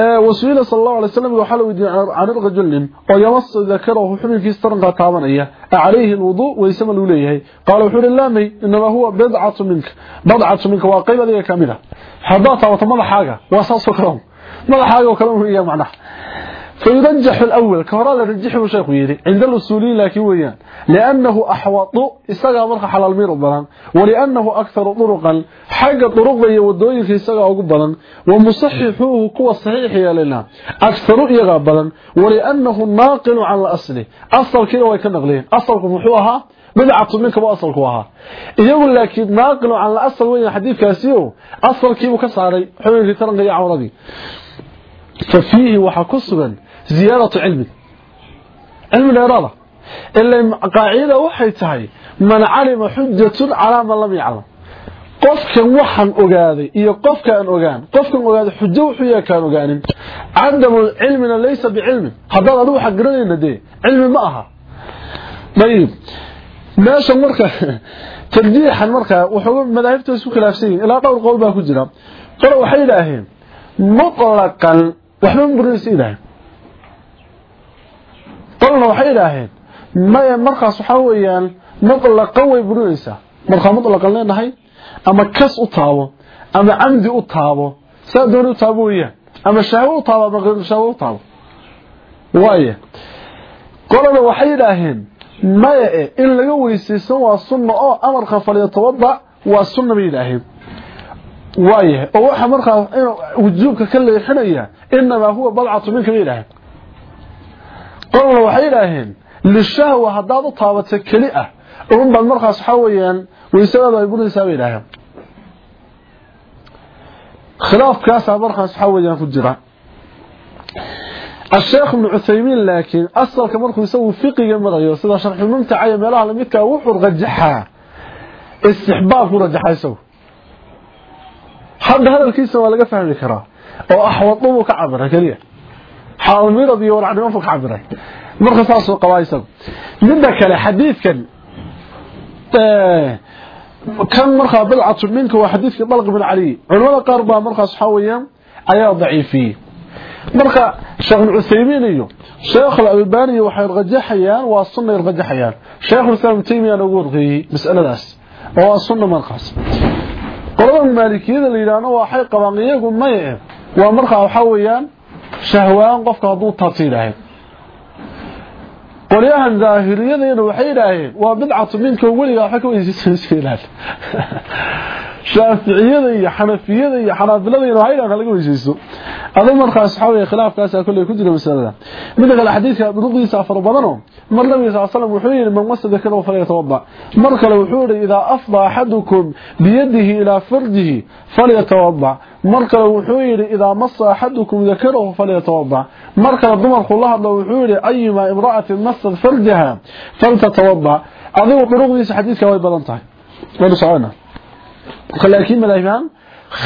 ee wasuila sallallahu alayhi wasallam waxa la weydiiyay aan rajulin oo yamas dakarahu xubinkiisa taranka taabanaya alayhi alwudu wa yasma lu leeyahay qala wuxuu ilaamay inma huwa bid'atu minka bid'atu minka waa qayb adiga kamida hadaa taabata madaxaaga waa saas oo kale madaxaaga oo kale weeyaan macnaha فيرجح الأول كهراء لرجحه شيخ يري عند الأصولين لكن ويان لأنه أحوط إساقا مرخ حلال مير بلان ولأنه أكثر طرقا حق طرق ذي ودوين في إساقا أقبلا ومصححوه كوى الصحيح يا لنا أكثر إيغا بلان ولأنه ناقل عن الأصل أصل كده ويكن نغلين أصل كمحوها بدعة منك وأصل كوها يقول لكن ناقل عن الأصل وين حديث كاسيو أصل كيبو كساري حوين في ترنغي عوردي ففيه وحكسبا ziyaadatu cilmiga cilmi dheeraada. Ila qaacida waxay tahay man calima xujatun calaa man lam yaclam. Qofkan waxaan ogaaday iyo qofkaan ogaan qofkan ogaaday xujo wuxuu yahay kaan ogaanin. Cadamu cilmina laysa bicilmin. Haddaan adigu waxaan garanayna dee cilmi ma aha. Ayib meesha marka tarjiixan markaa wuxuu madaahibta isku khilaafsan yihiin. Ilaa dhowr qowl baa ku jira. Qole waxay yidhaaheen mutlaqan waxba qolna waxay yidhaaheen maya markaas waxaa weeyaan mutlaqan way burinaysaa markaa mutlaqan leenahay ama kas u taabo ama camdi u taabo saa u taabo weeyaan ama shahwo u taabo ama qeyr shahwo u taabo. Waaye qolada waxay yidhaaheen maya e in laga weysaysan waa sunna oo amarkan faliyo tobada waa sunna bay yidhaaheen waayahay oo waxa markaa wujuubka ka leexinaya inamaa huwa badcatu minka bay yidhaaheen qolna waxay yidhaaheen lishahwa haddaad u taabato keli ah un baad markaas waxaa weeyaan weysadaada ay burinaysaa bay yidhaaheen khilaafkaasaa markaas waxaa weeyaan ku jira الشيخ ابن عثيمين لكن أصل كمركو يسوي فقه مرأيه سيدا شرح الممتع يا ميلاها لمدك وحور رجحها استحباب رجحها يسوي hadda hadalkiisa waa laga fahmi karaa oo axwaduu ka cabiray xaalmirad iyo waracnimo ka cabiray marka saas oo qabaysan midda kale xadiidkan kan marka bilcatu minka waa xadiidkii dalq bin cali culimada qaar baa markaas waxa weeyaan ayaa daciifiyey marka sheekh Uthaymeen iyo sheekh Al-Albani waxay rajaxayaan waa sunna rajaxayaan sheekh Islam Taymiyyah ugu warqeeyay mas'aladaas oo sunna markaas qolada maalikiyada la yiraahdo waxay qabaan iyagu may waa marka waxa weeyaan shahwaan qofka haduu taabtiilahay qoliyahan zaahiriyada waxay yiraahdeen waa bidcatu minka waliga waxa ka weysiisan shaafiiciyada iyo xanafiyada iyo xanaabilada iyo waxay laga weysiiso adoo markaas weeye khilaafkaas kullee ku jira masalada. Mid kale xadiidka duruqdiisa afar badano mar nabi sallallahu wuxuu yiri man wasada kana falyatawadda mar kale wuxuu yiri ida afda ahadukum biyadihi ila farjihi falyatawadda mar kale wuxuu yiri ida massa ahadukum dhakarahu falyatawadda mar kale dumarku la hadlo wuxuu yiri ayuma imra'atin massat farjaha faltatawadda adoo duruqdiisa xadiidka way badan tahay. Wada socona laakiin madaahibaan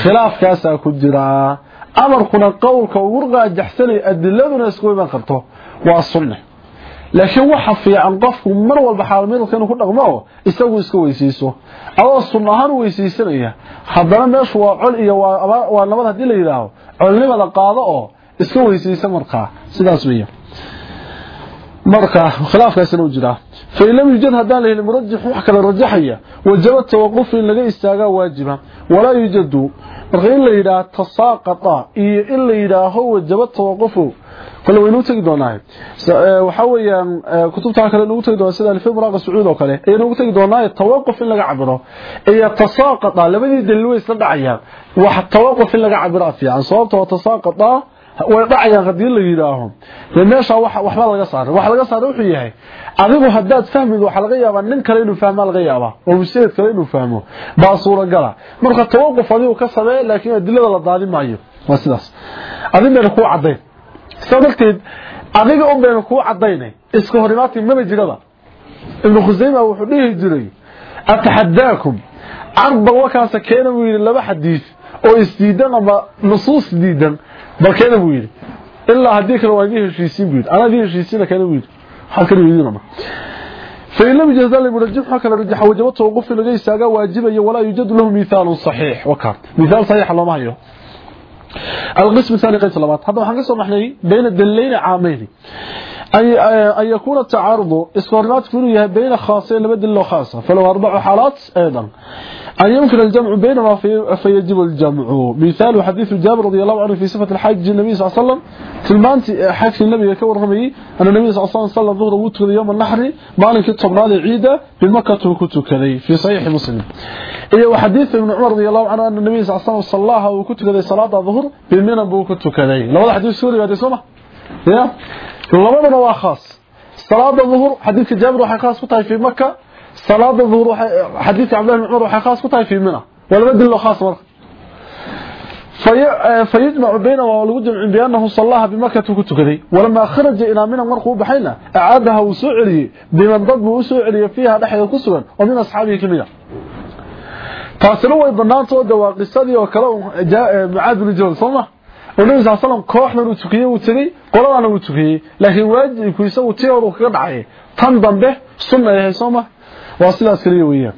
khilaafkaasa ku jira. Amarkuna qowlka ugu raajaxsanay adiladuna isku iman karto waa sunne laakiin waxa fiican qofku mar walba xaalmeedka inuu ku dhaqmo isagu iska weysiiso. Adoo sunna ahaan weysiisanaya haddana meeshu waa col iyo waa nabad haddii la yidhaaho colnimada qaado oo iska weysiisa markaa. Sidaas weya marka khilaafkaasina u jiraa. Lam yujad haddaan la helin wax kale rajaxaya. Wajaba tawaquf in laga istaagaa waajiba. Walaa yujadu. Marka in la yidhaah tasaaqata iyo in la yidhaaho wajaba tawaqufu kale waynuu tegi doonaa. Waxaa weeyaan kutubtaa kale nugu tegi doona sida alfi muraaqa sacuud oo kale ayay nugu tegi doonaa tawaquf in laga cabiro. Iyo tasaaqata labadii dalil way isla dhacayaan. Wax tawaquf in laga cabiro fiican. Sababtoo tasaaqata way dhacayaan haddii la yiraaho meesha waxba laga saaray. Wax laga saaray wuxuu yahay adigu hadaad fahmid waxa laga yaabaa nin kale inuu fahmo laga yaabaa oo mujtahid kale inuu fahmo. Baa suura gala marka tawaquf adigu ka sameey laakiin adilada la daadin maayo. Waa sidaas. Adina ku cadeyn sababteed adiga oo been ku cadeynay iska horimaati ma jirada ibn khuzayma wuxuu dhihi jiray atahadaakum arba wakaasa keena wiil laba xadiis oo isdiidan ama nusuus diidan bal keena buu yiri ilaa hadii kale waa idin heshiisiin buu ana idin heshiisiina keena buu yiri halkan yidina فإن لم يجد ذلك مرجح حكا لرجح وجبته وقف لغي ساقا واجبا ولا يوجد له مثال صحيح وكارت مثال صحيح الله ما هي القسم الثاني قيس اللبات هذا وحن قسم نحن بين الدلين عامين أي أن يكون التعارض إسفارنات كله بين خاصين لبدل له خاصة. فلو أربع حالات أيضا. أن يمكن الجمع بينما في فيجب الجمع. مثال حديث جابر رضي الله عنه في صفة الحج النبي صلى الله عليه وسلم. تلمانت حج النبي كور رمي. أن النبي صلى الله عليه وسلم ظهر وتر يوم النحر. مالك الطبناد العيدة بمكة وكتو كذي. في صحيح مسلم. إيه وحديث ابن عمر رضي الله عنه أن النبي صلى الله عليه وسلم صلاها وكتو كذي صلاة الظهر بالمنى بوكتو كذي. لو حديث سوري هذا سمع يا؟ لبدنا waa khaas salaada dhuhur xadiiska jaabir waxa khaas ku tahay fi makka salaada dhuhur xadiiska abdullah ibn umar waxa khaas ku tahay fi mina wala dil khaas marka فيجمع بينه ولو جمع بأنه صلاها بمكة كتكدي ولما خرج إلى منى مرقه بحينا أعادها وسعري بمن ضب وسعري فيها نحيا كسرا ومن أصحابه كمية taasina way banaantoo dawaaqisadii oo kale mucaad bin jabal soo ma nabi sal slam kooxdan uu tukiyey uu tegey qoladana uu tukiyey laakiin waajibku isagu tii hor uu kaga dhacay. Tan dambe sunna yahay soo ma. Waa sidaas kaliya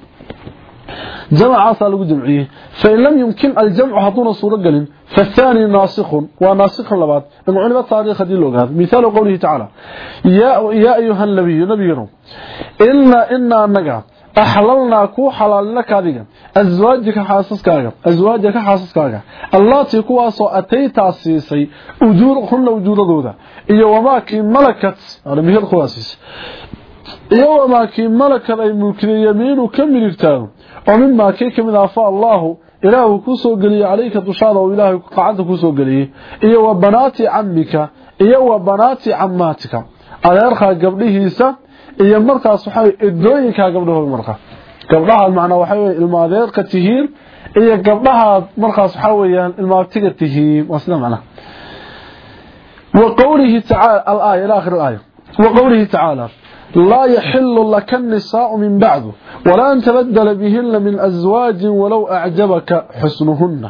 lagu jamciyey. Fain lam yumkin aljamcu hadduuna suuro gelin fathani naasikhun waa naasikhan labaad. Culimo taariikh haddii la ogaado mithaalu qowlihi tacaala yaa ayuha nabiyu nabiganu ina inaa anaga أحللنا كو حلالنا كاديغا أزواجك حاسسكاغا أزواجك حاسسكاغا اللاتي كواسو أتيتا سيسي أجورهن وجوددودا إيا وماكي ملكت أنا مهير كواسيس إيا وماكي ملكت أي ملكي يمين وكمل اكتاغ ومما كي كمن أفاء الله إله كوسو قلي عليك تشاد وإله قعد كوسو قلي إيا وبناتي عمك إيا وبناتي عماتك على يرخى قبلهيسا iyo markaas waxa idooyinka gabdhaha marka gabdhaha macna waxa weey ilmaadeedka tihiin iyo gabdhaha markaas waxa weeyaan ilmaabtiga tihiin wasna macna wa qawlihi ta'ala al-ayah ila akhir al-ayah wa qawlihi ta'ala لا يحل لك النساء من بعد ولا أن تبدل بهن من أزواج ولو أعجبك حسنهن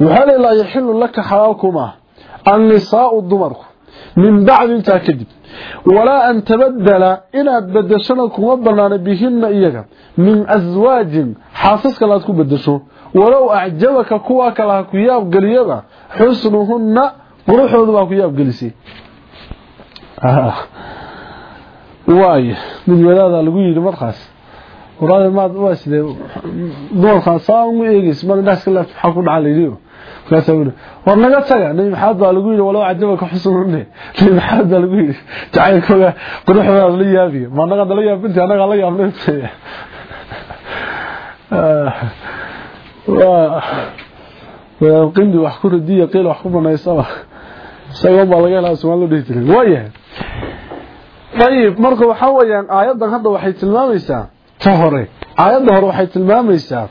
وهل لا يحل لك حلالكما النساء الضمر من بعد انت كذب walaa an tabadala inaad bedeshona kuma bannaano bihina iyaga. Min aswaajin xaasas kale aad ku bedesho walow acjabaka kuwa kale ha ku yaabgeliyaba xusnuhunna quruxoodu baa ku yaabgelisay ah. waay mid wadaada lagu yidhi markaas. Waraae maad waa sidee dumarkaan saa ugu eegeysa mar saasawir war naga taga. Nabi maxamed baa lagu yiri walaw ajaba ka xusuunne nabi maxamed baa lagu yiri tacaylkooda quruxda la yaabiyo ma naga dala yaabinta anaga la yaabnay ah, waa waa qindi wax ku radiya qeel wax ku banaysaba isagoo baa laga helaa sumaan loo dhihi jiray. Marka waxa weeyaan aayaddan hadda waxay tilmaamaysaa ta hore aayadda hore waxay tilmaamaysaa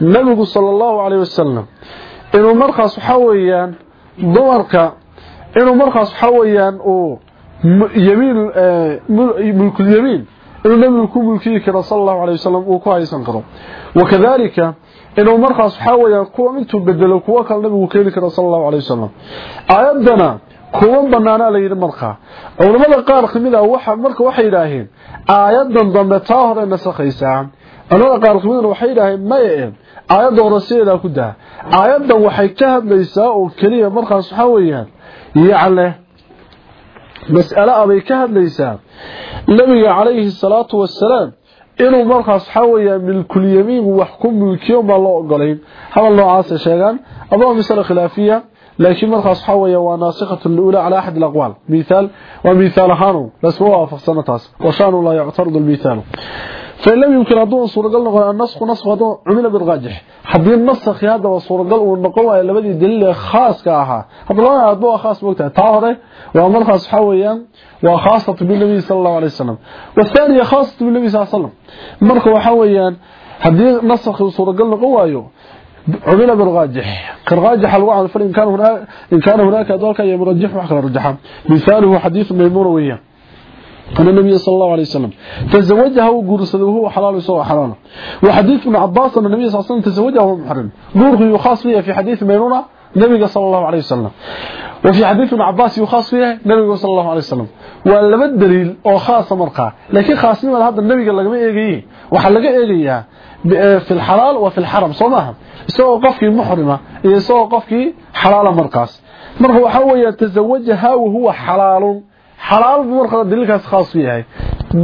nabigu sala allahu caleyh inuu markaas waxa weeyaan dumarka inuu markaas waxa weeyaan uu yamiin mulkul yamiin inuu nabigu ku mulkiyi karo sallallahu alayhi wasallam uu ku haysan karo. Wakadalika inuu markaas waxa weeyaan kuwa intuu bedelo kuwa kale nabigu keeni karo sallallahu alayhi wasallam. Aayadana kuwa banaana la yiri markaa culimada qaar ka mid ah waxa marka waxay yiraahdeen aayadan dambe taa hore nasakhaysaa culamada qaarkoodna waxay yidhaaheen maya een aayadda hore sideedaa ku daha aayaddan waxay ka hadlaysaa oo keliya markaas waxaa weeyaan yacne mas'ale abay ka hadlaysaa nabiga calayhi salaatu wasalaam inuu markaas waxaa weeyaan milkulyamiinu wax ku mulkiyo baa loo ogolayn. Hadal noocaasa sheegaan ama masale khilaafiya laakiin markaas waxa weeye waa naasikhat al-ula ala ahad al-aqwal wa mithal hanu lasma waafaqsanataas wa shanu la yu'taradu al-mithal فإن لم يمكن أدوه صورة قال النسخ نسخ أدوه عمل بالراجح حبين النسخ هذا وصورة قال والنقوة اللي بدي دليل خاص كاها هذا لا أدوه خاص وقتها طاهرة ومرخص حوية وخاصة بالنبي صلى الله عليه وسلم والثانية خاصة بالنبي صلى الله عليه وسلم مرخص حوية حبين نسخ صورة قال نقوة عمل بالراجح كالراجح الوعد فإن كان هناك إن كان هناك ذلك يمرجح وحكى رجحا مثاله حديث ميمون وياه أن النبي صلى الله عليه وسلم تزوجها وقرصده وهو حلال وسوى حلال وحديث ابن عباس أن النبي صلى الله عليه وسلم تزوجها وهو محرم نوره يخاص فيها في حديث ميمونة النبي صلى الله عليه وسلم وفي حديث ابن عباس يخاص فيها النبي صلى الله عليه وسلم ولما الدليل او خاص مرقا لكن خاصين هذا النبي لغما ايغيه waxa laga eegayaa في الحلال وفي الحرم صومها isagoo qofkii muhrima iyo isagoo qofkii xalaala markaas marka waxa weeye tazawajaha xalaal buu markaa daliilkaas khaas u yahay.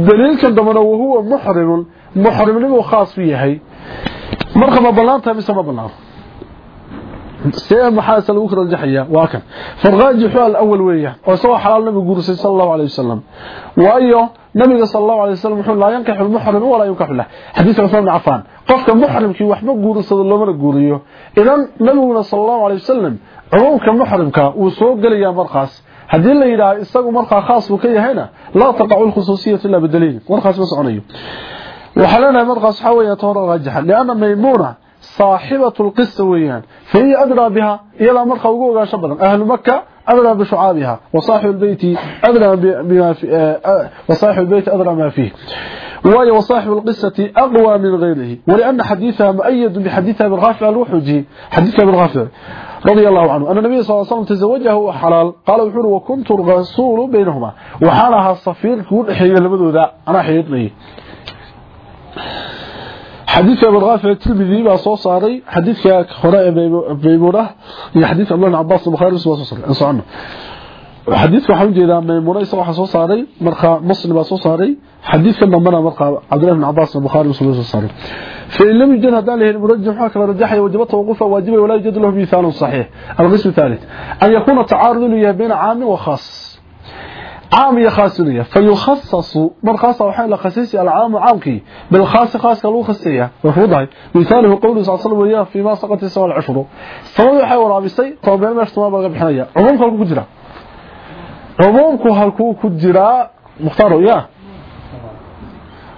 Daliilka dambana wahuwa muxrimun muxrimnimuu khaas u yahay. Marka ma mise ma banaano see maxaase lagu rajaxayaa waa kan. Faraajixu alawal weeyaan oo isagoo xalaal nabigu guursay sala allahu alay wasalam waayo nabiga sala allahu alay wasalam wuxuu laa yankaxu lmuxrim walaa yunkaxu lah. Xadiiska cusmaan bn cafaan. Qofka muxrimkii waxba guursado loomana guuriyo. Idan nabiguna sala allahu alay wasalam cumuumka muxrimka wuu soo gelayaa markaas hadii la yiraahdo isagu markaa khaas uu ka yahayna la taqacu al-khususiyyah illa bidaliil. Markaas ma markaas waxa weeyaa toora raajixa liana maymuna صاحبة القصة ويان فهي أدرى بها إلى مرقى وقوة شبدا أهل مكة أدرى بشعابها وصاحب البيت أدرى بما في وصاحب البيت أدرى ما فيه وهي وصاحب القصة أقوى من غيره ولأن حديثها مؤيد بحديثها بالغافع الوحجي حديثها بالغافع رضي الله عنه. أن النبي صلى الله عليه وسلم تزوجه حلال. قال وحور وكنت الرسول بينهما. وحالها الصفير كون حيث لمدو ذا أنا حيثني حديث أبو الغافع الترمذي با سو ساري حديث هراء بيمونه iyo xadiis Abdullah Abbas Bukhari soo saaray in soo xadiiska waxa uu jeedaa Maymuna isoo waxa soo saaray marka Muslim ba soo saaray xadiiska dambana marka Abdullah ibn Abbas Bukhari soo saaray في لم يجد هذا له المرجح حكم رجح وجب توقفه واجب ولا يوجد له مثال صحيح القسم الثالث أن يكون التعارض بين عام وخاص عام يخاصنية فيخصص من خاصة وحين لخصيصي العام عامكي بالخاص خاص كالو خصية مفروض مثاله قوله صلى الله عليه وسلم وإياه فيما سقط السوى العشر سوى يحي ورابسي طبعا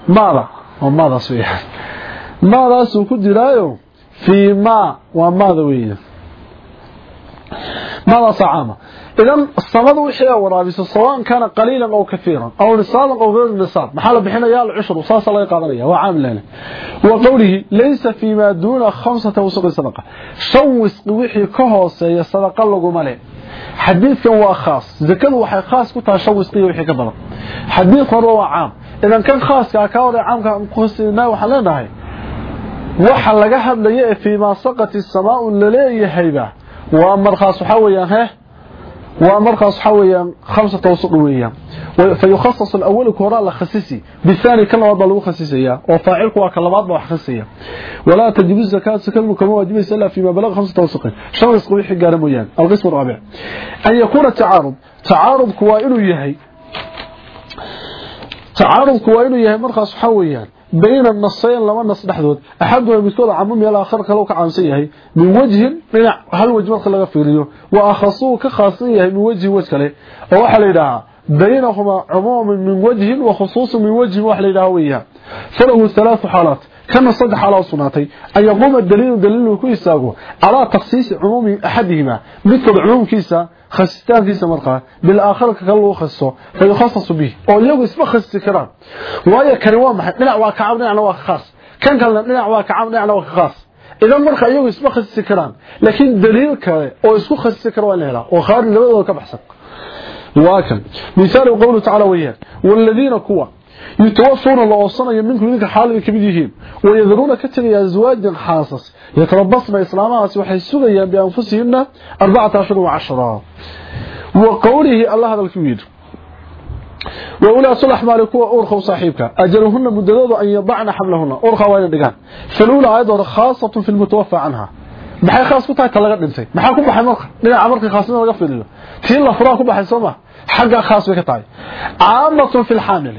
maada waa maadaas weyaan maadaasuu ku jiraayo fii maa waa maada weeya maadaasa caama idan samada wixii a waraabisa sawaan kaana qaliilan aw kahiiran aw nisaaban aw gayru nisaab. Maxaa la bixinaya alcushru saasa laga qaadanaya. Waa caam leele wa qowlihi laysa fii maa duuna khamsata wasuqin sadaqa. Shan wisqi wixii ka hooseeya sadaqa laguma le xadiidkan waa khaas. Zakadu waxay khaas ku tahay shan wisqiyo wixii ka badan. Xadiid horba waa caam idan kan khaaskaa kaa waray caamka kuhosna waxaan leenahay waxa laga hadlayo ee fiimaa saqati samaau laleeyahayba waa markaas waxaa weyaan he waa markaas waxaa weyaan khamsata wasuq weeyaan. Fa yukhasasu alawalku horaa la khasisi bihaani ka labaad lagu khasisayaa oo faacilku waa ka labaad wax khasisaya. Walaa tajibu zakaatu kalmu kama waajibaysa ilaa fiima balaga khamsata wasuqin shan qisqo wixii gaara mooyaan alqism araabic an yakuuna tacaarud. Tacaarudku waa inuu yahay tacaaruضku waa inuu yahay markaas waxaa weeyaan bayna nasayn laba nas dhexdood. Axaduha midkooda camum yal akhar kale ka caamsan yahay min wajhin dhinac hal waj marka laga fiiriyo wa akhasuu ka khaasan yahay min wajhin waj kale. Oo waxaa la yidhaahaa baynahumaa cumuumin min wajhin wa khusuusun min wajhin wax la yidhaha weeya falahu halaau xaalaat kana saddex sugnaatay an yaquuma daliilu daliil ku istaago calaa takhsiisi cumuumi axadihima midkooda cumuumkiisa khasitaankiisa markaa bilaakhara ka lagu khasiso fa yukhasasu bihi oo iyagu isma khasisi karaan waayo kani waa maxay dhinac waa kacab dhinacna waa ka khaas kan kalena dhinac waa kacab dhinacna waa ka khaas idan marka iyagu isma khasisi karaan laakiin daliil kale oo isku khasisi kara waa in la helaa oo khaari labadooda ka baxsan waa kan misaalu qowlu tacaala weeyaan waladiina kuwa yutawafawna la oosanayo minkum idinka يتربصن اسلامات وحي سغيان بانفسهن 14 و10 وقوله الله هذا الكبير وأولى صلح مالكوا أورخوا صاحبك أجلهن مددود أن يضعن حملهن أورخوا وين دغان فالأولى أيضا خاصة في المتوفى عنها maxay khaas ku tahay ta laga dhintay maxaa ku baxay marka dhinaca markii khaasnimo laga fiiriyo tii la furaa ku baxay sooma xagga khaas bay ka tahay caamatun fil hamil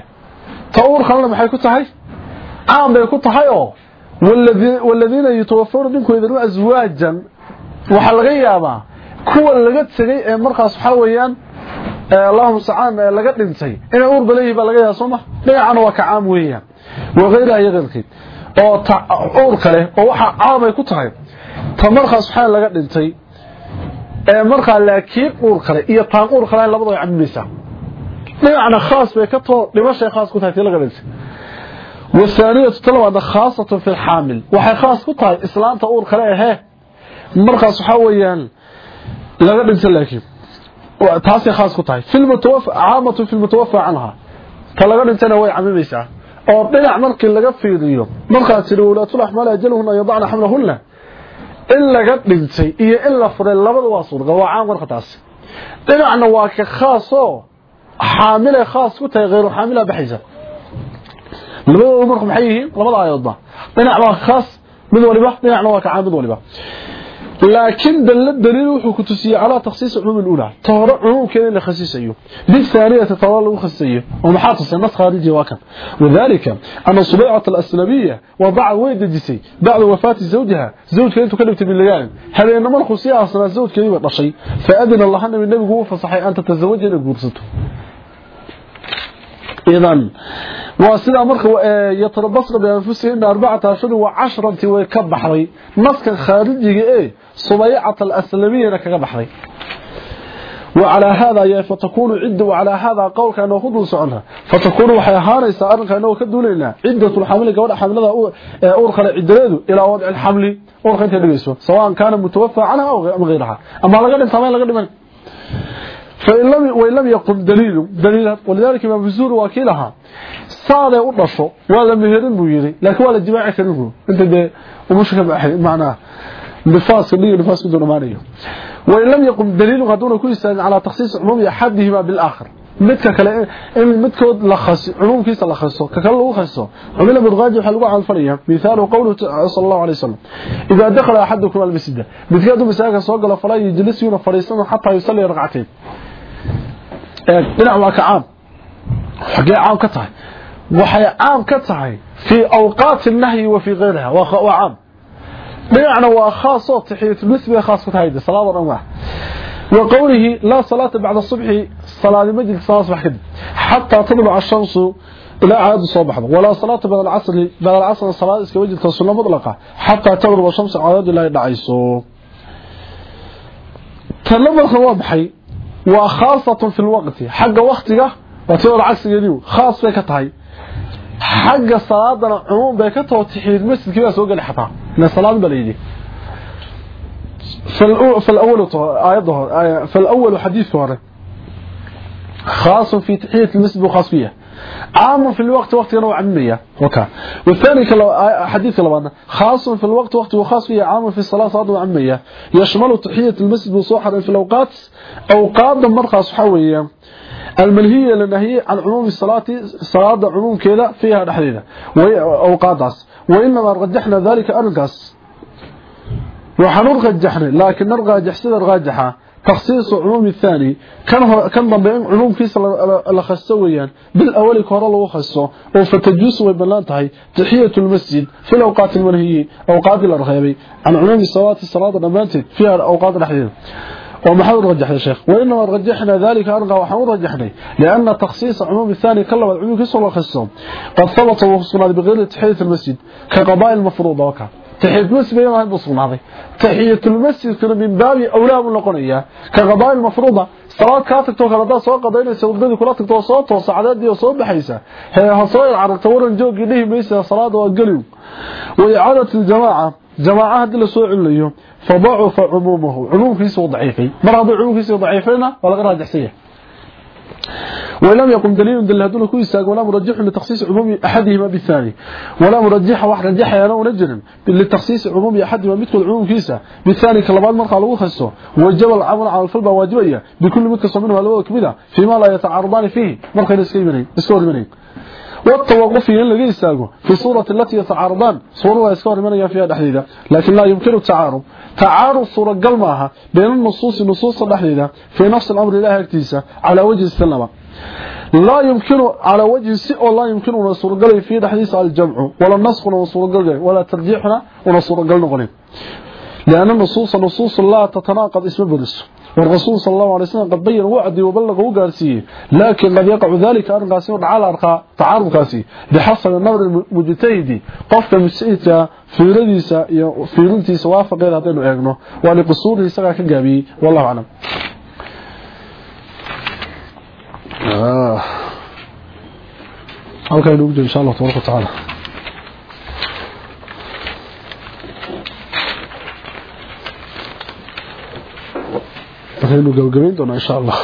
tawur khalna maxay ku tahay caam bay ku tahay oo waladiina yatawafawna ninkoodan aswaajan waxaa laga yaabaa kuwa laga tegay ee markaas waxaa weeyaan allahum sacaan laga dhintay inay uurba leeyihi baa laga yaaba soo ma dhinacana waa ka caam weeyaan waqayraha iyo keyrkeed oo uur kale oo waxaa caamay ku tahay ta markaas waxaa laga dhintay ee markaa laakiin uur kale iyo taan uur kale labada way cadinaysaa dhinacna khaas bay ka too dhimashay khaas ku tahay tii laga dhintay wasaaniyatu talabaadna khaasatan fi lxaamil waxay khaas ku tahay islaanta uur kale ahee markaas waxaa weeyaan laga dhintay laakiin taasi khaas ku tahay fil mutawaffa aamatu fil mutawaffa anha talaga dhintana way camimaysaa oo dhinac markii laga fiiriyo markaas tiri walatul ahmal ajaluhun yadana hamlahunna in laga dhintay iyo in la furay labada waa suurga waa caan marka taas dhinacna waa ka khaaso xaamile khaas ku tahay غير xaamila baxaysa labadooda marku maxay yihiin? Labada aayadoodba dhinac baa khaas mid waliba dhinacna waa ka mid waliba. Laakiin dalla wuxuu ku tusiyay calaa takhsiis cumuum alula. Ta hore la khasiisayo. Lithaaniyata tawaa lagu khasiisayo. Oo maxaa tusay nas khaariji waa kan. Wadalika ana subaycata alaslamiya wadaca way dejisay. Bacda wafaati zawjiha zawjka ka dhibtay bilayaalin habeenna markuu sii aasnaa zawjkeediiba dhashay. Fa adina lahana min uu fasaxay an tatazawaja guursato لقرصته إذن وسيدا marka yatarabasna bi anfusihim arba'ata ashhur wa 10 way ka baxday naskan khaarijiga ee subaycat al-aslamiyana kaga baxday وعلى هذا يا فتكون عدة وعلى هذا قول كان خذوا سعنها فتكون waxay ahaanaysaa arrinka inoo ka duuleynaa ciddatu xamli gabadha xamlada uur kale cidadeedu ila wad xamli uur inta dhigayso sawaan kana mutawaffa anha aw ghayraha ama laga dhintaa laga dhiman فإن لم يقم دليل دليل ولذلك ما بزور وكيلها صار ودشو ولا مهرين بو يري لكن ولا جماعة كانوا انت ده ومش معناه نفاس لي نفاس دون مانيو وإن لم يقم دليل غدون كل على تخصيص عموم احدهما بالاخر midka kale in midkood la khasi umumkiisa la khaso ka kale lagu khaso umila mudqaaji waxa lagu calfanaya misaal qowluhu sallallahu alayhi wasallam idha dakhala ahadukum almasjid midkaadu masaaka soo gala falaa yajlisuna fariisana hatta yusalli rak'atayn ee dhinac waa ka caam. Xagee caam ka tahay. Waxay caam ka tahay fii awqaati nahyi wa fii kayriha waa caam. Dhinacna waa khaasoo taxiyatunisbi bay khaas ku tahay salaada dhan waa. Wa qowlihi laa salaata bacda subxi salaadi ma jirta salaad subax kadib. Xataa tadluca ashamsu ilaa caadu soo baxdo. Walaa salaata bacda alcasri bacda alcasri salaad iskama jirta sunno mudlaqa xataa tagruba shamsu caadadu ilaa dhacayso. Talamadka waa maxay? وخاصة في الوقت. حق وقتك وتقول عكس يليو خاص بك تهي. حق صلاة عموم بك توتحيد المسجد كده سوق الحطا من الصلاة بليدي فالأول آياته فالأول حديث هذا. خاص في تحية المسجد وخاص فيها. عام في الوقت وقت نوع عمية وكا والثاني حديث لبنا خاص في الوقت وقت وخاص فيها عام في الصلاة صلاة عمية يشمل تحية المسجد وصوحا في الأوقات أوقات مرقى صحوية. المنهية للنهي عن عموم الصلاة صلاة عموم كذا فيها نحديدة أوقات وإنما رجحنا ذلك أنقص وحنور رجحنا لكن نرجح سيده الراجحه تخصيص علوم الثاني. كان كان ضمن علوم كيس لا يعني. بالأول كره لو خصو أو فتجوس وبلان تحية المسجد في الأوقات المنهية أوقات الرهيبي عن علوم الصلاة الصلاة ضمانتها في الاوقات الحديثه ومحاول رجح شيخ. وإنما رجحنا ذلك أرقى وحاول رجحنا لأن تخصيص عموم الثاني كلب العموم كسر الله خصهم قد ثبت وخصنا بغير تحية المسجد. كقضاء المفروضة وكذا. تحية المسجد ما هي بصمادي تحية المسجد كن من باب اولى ونقنيا كقضاء المفروضة. صلاة كافه تو كلدا سو قضينة سوقد كل تقتو سو توسعدد يو سو بخيسا هي هسو عرتور الجوغ دي ميسا صلاة وقلو وإعادة الجماعة. جماعة هذ لا سو عليو فضعف عمومه عموم في سو ضعيفي مرض عمومه في سو ضعيفنا ولا قراجسيه ولم يقم دليل دل هذول كويس ولا مرجح لتخصيص عموم أحدهما بالثاني ولا مرجح واحد رجح أنا ونجر لتخصيص عموم أحدهما مثل عموم كيسا بالثاني كلبان مرقه لو خصو وجب العمل على الفرض واجبية بكل متصل منه لو كبيره فيما لا يتعارضان فيه. مرقه اسكيمني اسكورمني والتوقف إن لغا يستاغو في صورة التي يتعارضان. صورة يسكور منها فيها دحديدة لكن لا يمكن التعارض. تعارض صورة قلمها بين النصوص النصوص الدحديدة في نفس الأمر الله اكتيسة على وجه السلمة لا يمكن على وجه السئ ولا يمكن أن صورة قلم في دحديث الجمع ولا ولا صورة قلم ولا ترجيحنا ولا صورة قلم لأن النصوص النصوص لا تتناقض اسم بدس والرسول صلى الله عليه وسلم قد بين وعدي وبلغ وقارسيه. لكن قد يقع ذلك أرقاسي على أرقى تعارض قاسي. بحسب النظر المجتهدي قفك في رديسة في رديسة وافق غير هذين وإغنه ولقصوره سقع كقابي والله أعلم. آه. halkaa inoogu jiro insha allah tabaraka رحيم القلقمين دون إن شاء الله.